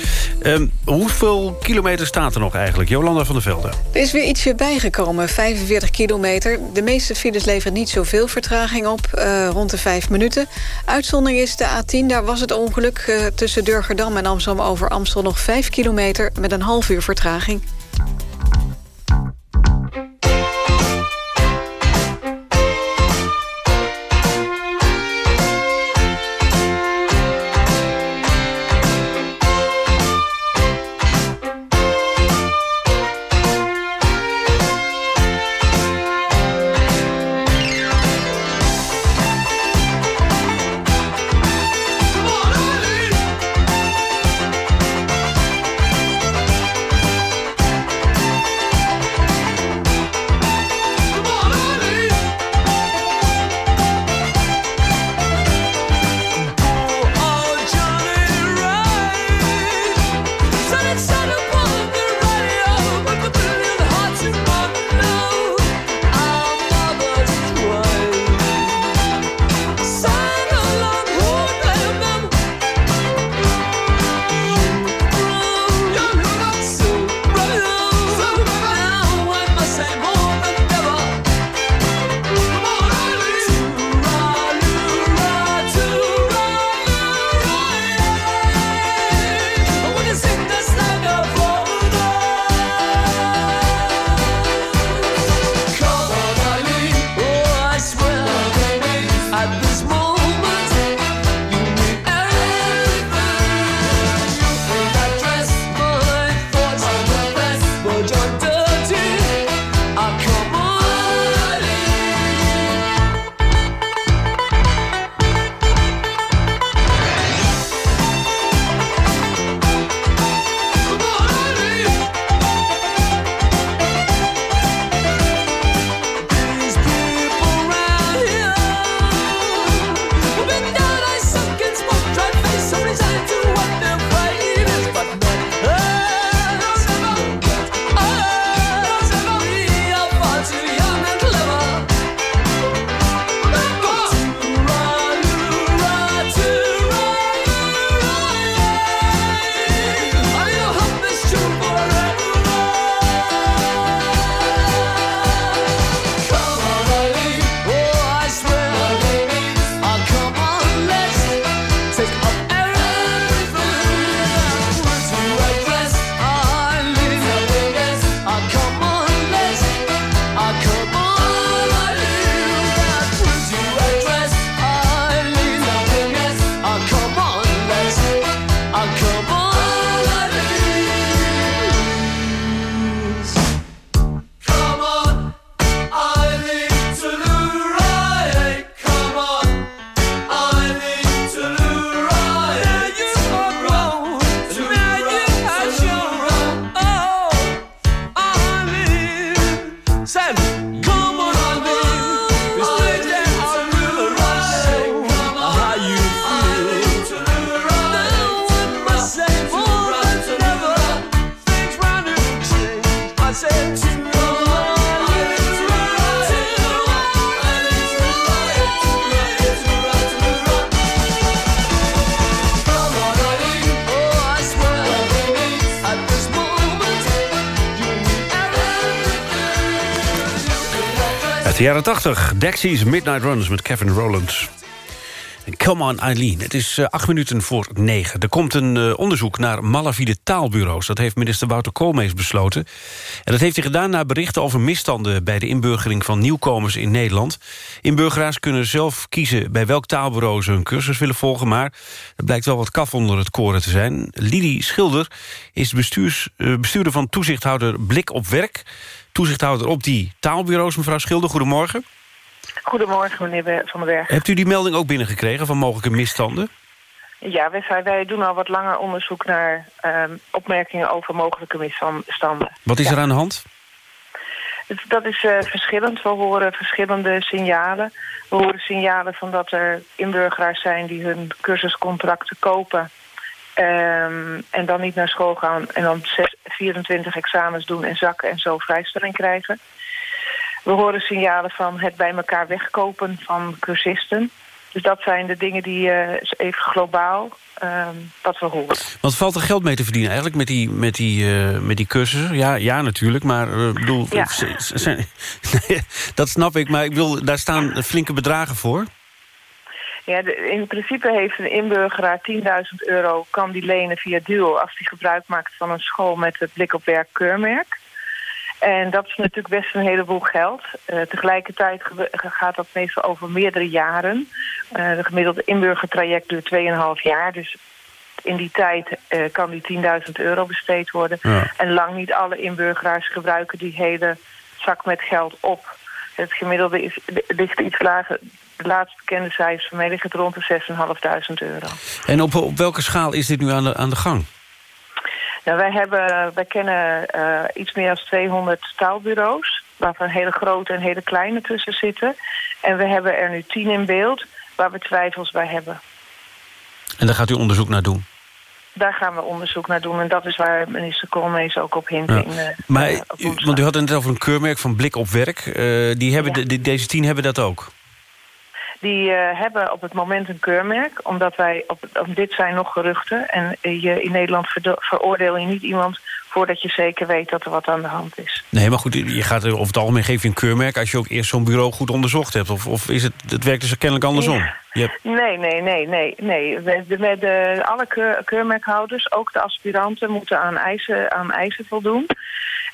Um, hoeveel kilometer staat er nog eigenlijk? Jolanda van der Velde. Er is weer ietsje bijgekomen, 45 kilometer. De meeste files leveren niet zoveel vertraging op, uh, rond de 5 minuten. Uitzondering is de A10, daar was het ongeluk uh, tussen Durgerdam en Amsterdam over Amstel nog 5 kilometer met een half uur vertraging. Jaren 80, Dexys Midnight Runs met Kevin Rowland. Come on Eileen, het is uh, acht minuten voor negen. Er komt een uh, onderzoek naar malafide taalbureaus. Dat heeft minister Wouter Koolmees besloten. En dat heeft hij gedaan na berichten over misstanden... bij de inburgering van nieuwkomers in Nederland. Inburgeraars kunnen zelf kiezen bij welk taalbureau ze hun cursus willen volgen... maar er blijkt wel wat kaf onder het koren te zijn. Lidie Schilder is uh, bestuurder van toezichthouder Blik op Werk... toezichthouder op die taalbureaus. Mevrouw Schilder, goedemorgen. Goedemorgen, meneer Van der Berg. Hebt u die melding ook binnengekregen van mogelijke misstanden? Ja, wij, wij doen al wat langer onderzoek naar um, opmerkingen over mogelijke misstanden. Wat is ja. er aan de hand? Dat is uh, verschillend. We horen verschillende signalen. We horen signalen van dat er inburgeraars zijn die hun cursuscontracten kopen... Um, en dan niet naar school gaan en dan 6, 24 examens doen en zakken en zo vrijstelling krijgen. We horen signalen van het bij elkaar wegkopen van cursisten. Dus dat zijn de dingen die uh, even globaal um, wat we horen. Want valt er geld mee te verdienen eigenlijk met die, met die, uh, met die cursussen? Ja, ja natuurlijk, maar uh, bedoel, ja. <laughs> dat snap ik. Maar ik bedoel, daar staan flinke bedragen voor. Ja, de, in principe heeft een inburgeraar 10.000 euro... kan die lenen via Duo als hij gebruik maakt van een school... met het blik op werk keurmerk. En dat is natuurlijk best een heleboel geld. Uh, tegelijkertijd gaat dat meestal over meerdere jaren. Uh, de gemiddelde inburgertraject duurt 2,5 jaar. Dus in die tijd uh, kan die 10.000 euro besteed worden. Ja. En lang niet alle inburgeraars gebruiken die hele zak met geld op. Het gemiddelde is, ligt iets lager. De laatste bekende cijfers van mij liggen rond de 6.500 euro. En op, op welke schaal is dit nu aan de, aan de gang? Nou, wij, hebben, wij kennen uh, iets meer dan 200 taalbureaus... waarvan hele grote en hele kleine tussen zitten. En we hebben er nu 10 in beeld waar we twijfels bij hebben. En daar gaat u onderzoek naar doen? Daar gaan we onderzoek naar doen. En dat is waar minister Koolmees ook op hint. Ja. In, uh, maar, u, want u had het net over een keurmerk van Blik op Werk. Uh, die hebben ja. de, deze tien hebben dat ook? Die uh, hebben op het moment een keurmerk, omdat wij op, op dit zijn nog geruchten. En je in Nederland veroordeel je niet iemand voordat je zeker weet dat er wat aan de hand is. Nee, maar goed, je gaat er over het algemeen geef je een keurmerk als je ook eerst zo'n bureau goed onderzocht hebt. Of, of is het, het werkt dus kennelijk andersom? Ja. Nee, nee, nee, nee, nee. De, de, de, alle keur, keurmerkhouders, ook de aspiranten, moeten aan eisen, aan eisen voldoen.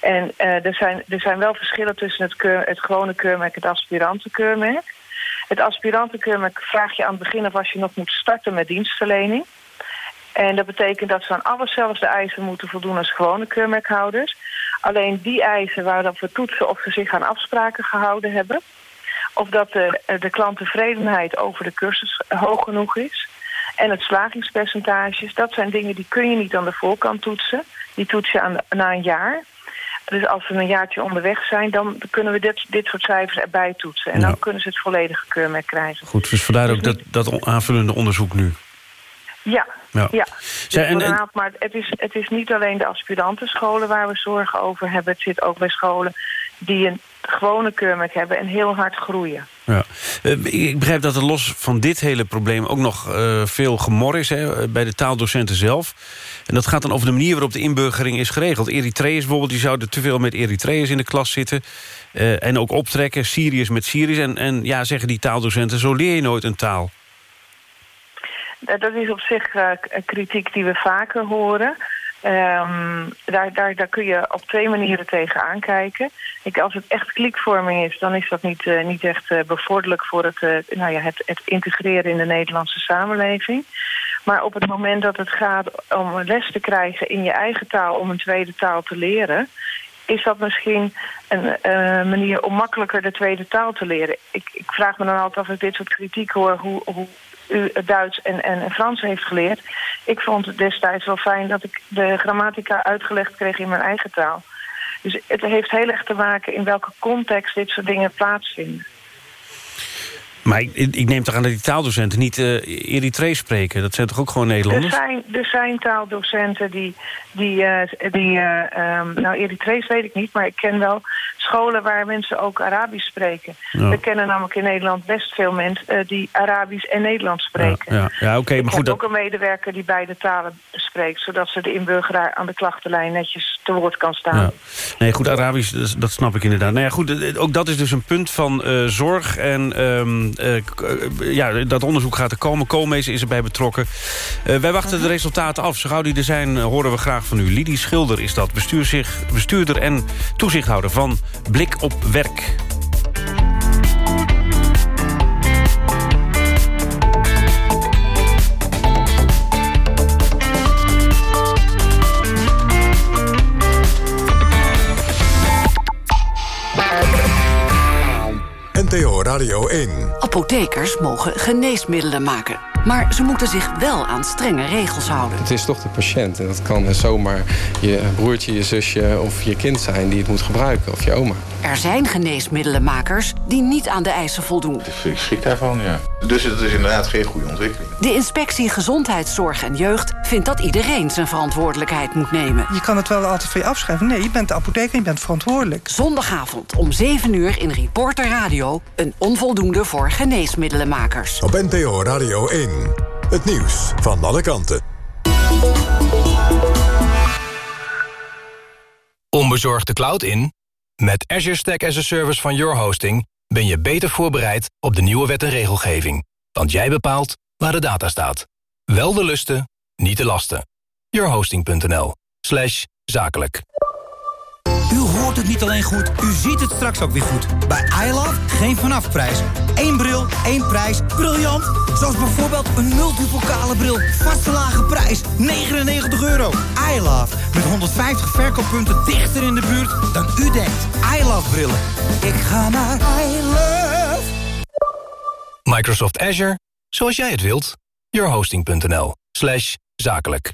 En uh, er, zijn, er zijn wel verschillen tussen het, keur, het gewone keurmerk en het aspirantenkeurmerk. Het aspirantenkeurmerk vraag je aan het begin of als je nog moet starten met dienstverlening. En dat betekent dat ze aan allezelfde eisen moeten voldoen als gewone keurmerkhouders. Alleen die eisen waarop we toetsen of ze zich aan afspraken gehouden hebben. Of dat de, de klanttevredenheid over de cursus hoog genoeg is. En het slagingspercentages, dat zijn dingen die kun je niet aan de voorkant toetsen. Die toets je aan, na een jaar. Dus als we een jaartje onderweg zijn, dan kunnen we dit, dit soort cijfers erbij toetsen. En dan kunnen ze het volledige keurmerk krijgen. Goed, dus vandaar ook dat, dat aanvullende onderzoek nu. Ja, ja. ja. Zij, en, en... Maar het is, het is niet alleen de aspirantenscholen waar we zorgen over hebben. Het zit ook bij scholen die een gewone keurmerk hebben en heel hard groeien. Ja. Ik begrijp dat er los van dit hele probleem ook nog uh, veel gemor is hè, bij de taaldocenten zelf. En dat gaat dan over de manier waarop de inburgering is geregeld. Eritreërs bijvoorbeeld, die zouden te veel met Eritreërs in de klas zitten. Uh, en ook optrekken, Syriërs met Syriërs. En, en ja, zeggen die taaldocenten, zo leer je nooit een taal. Dat is op zich uh, kritiek die we vaker horen. Um, daar, daar, daar kun je op twee manieren tegen aankijken. Ik, als het echt klikvorming is, dan is dat niet, uh, niet echt uh, bevorderlijk voor het, uh, nou ja, het, het integreren in de Nederlandse samenleving. Maar op het moment dat het gaat om les te krijgen in je eigen taal om een tweede taal te leren, is dat misschien een manier om makkelijker de tweede taal te leren. Ik, ik vraag me dan altijd als ik dit soort kritiek hoor, hoe, hoe u Duits en, en, en Frans heeft geleerd. Ik vond het destijds wel fijn dat ik de grammatica uitgelegd kreeg in mijn eigen taal. Dus het heeft heel erg te maken in welke context dit soort dingen plaatsvinden. Maar ik, ik neem toch aan dat die taaldocenten niet uh, Eritrees spreken? Dat zijn toch ook gewoon Nederlanders? Er zijn, er zijn taaldocenten die... die, uh, die uh, um, nou, Eritrees weet ik niet, maar ik ken wel scholen waar mensen ook Arabisch spreken. Ja. We kennen namelijk in Nederland best veel mensen die Arabisch en Nederlands spreken. Ja, ja. ja oké, okay, maar goed. Ik heb ook een medewerker die beide talen spreekt. zodat ze de inburgeraar aan de klachtenlijn netjes te woord kan staan. Nee, goed, Arabisch, dat, dat snap ik inderdaad. Nou ja, goed, eh, ook dat is dus een punt van eh, zorg. En ehm, eh, eh, ja, dat onderzoek gaat er komen. Koolmees is erbij betrokken. Eh, wij wachten de resultaten af. Zo gauw die er zijn, eh, horen we graag van u. Lidie Schilder is dat, bestuur zich, bestuurder en toezichthouder van Blik op Werk. NTO Radio 1. Apothekers mogen geneesmiddelen maken. Maar ze moeten zich wel aan strenge regels houden. Het is toch de patiënt. En dat kan zomaar je broertje, je zusje of je kind zijn die het moet gebruiken. Of je oma. Er zijn geneesmiddelenmakers die niet aan de eisen voldoen. Ik schrik daarvan, ja. Dus het is inderdaad geen goede ontwikkeling. De inspectie Gezondheidszorg en Jeugd vindt dat iedereen zijn verantwoordelijkheid moet nemen. Je kan het wel altijd van je afschrijven. Nee, je bent de apotheker en je bent verantwoordelijk. Zondagavond om 7 uur in Reporter Radio... een onvoldoende voor geneesmiddelenmakers. Op NTO Radio 1. Het nieuws van alle kanten. Onbezorgd de cloud in? Met Azure Stack as a Service van Your Hosting... ben je beter voorbereid op de nieuwe wet en regelgeving. Want jij bepaalt waar de data staat. Wel de lusten, niet de lasten. Yourhosting.nl slash zakelijk. U hoort het niet alleen goed, u ziet het straks ook weer goed. Bij iLove geen vanafprijs. Eén bril, één prijs. Briljant! Zoals bijvoorbeeld een multipokale bril. Vaste lage prijs, 99 euro. iLove, met 150 verkooppunten dichter in de buurt dan u denkt. iLove brillen. Ik ga naar iLove. Microsoft Azure, zoals jij het wilt. Yourhosting.nl zakelijk.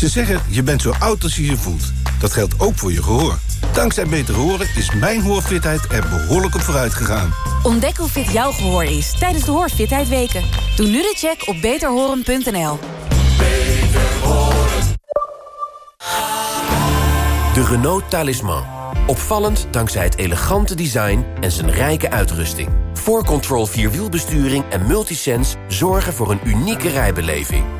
Ze zeggen, je bent zo oud als je je voelt. Dat geldt ook voor je gehoor. Dankzij Beter Horen is mijn hoorfitheid er behoorlijk op vooruit gegaan. Ontdek hoe fit jouw gehoor is tijdens de Hoorfitheid Weken. Doe nu de check op beterhoren.nl. De Renault Talisman. Opvallend dankzij het elegante design en zijn rijke uitrusting. 4Control Vierwielbesturing en Multisense zorgen voor een unieke rijbeleving.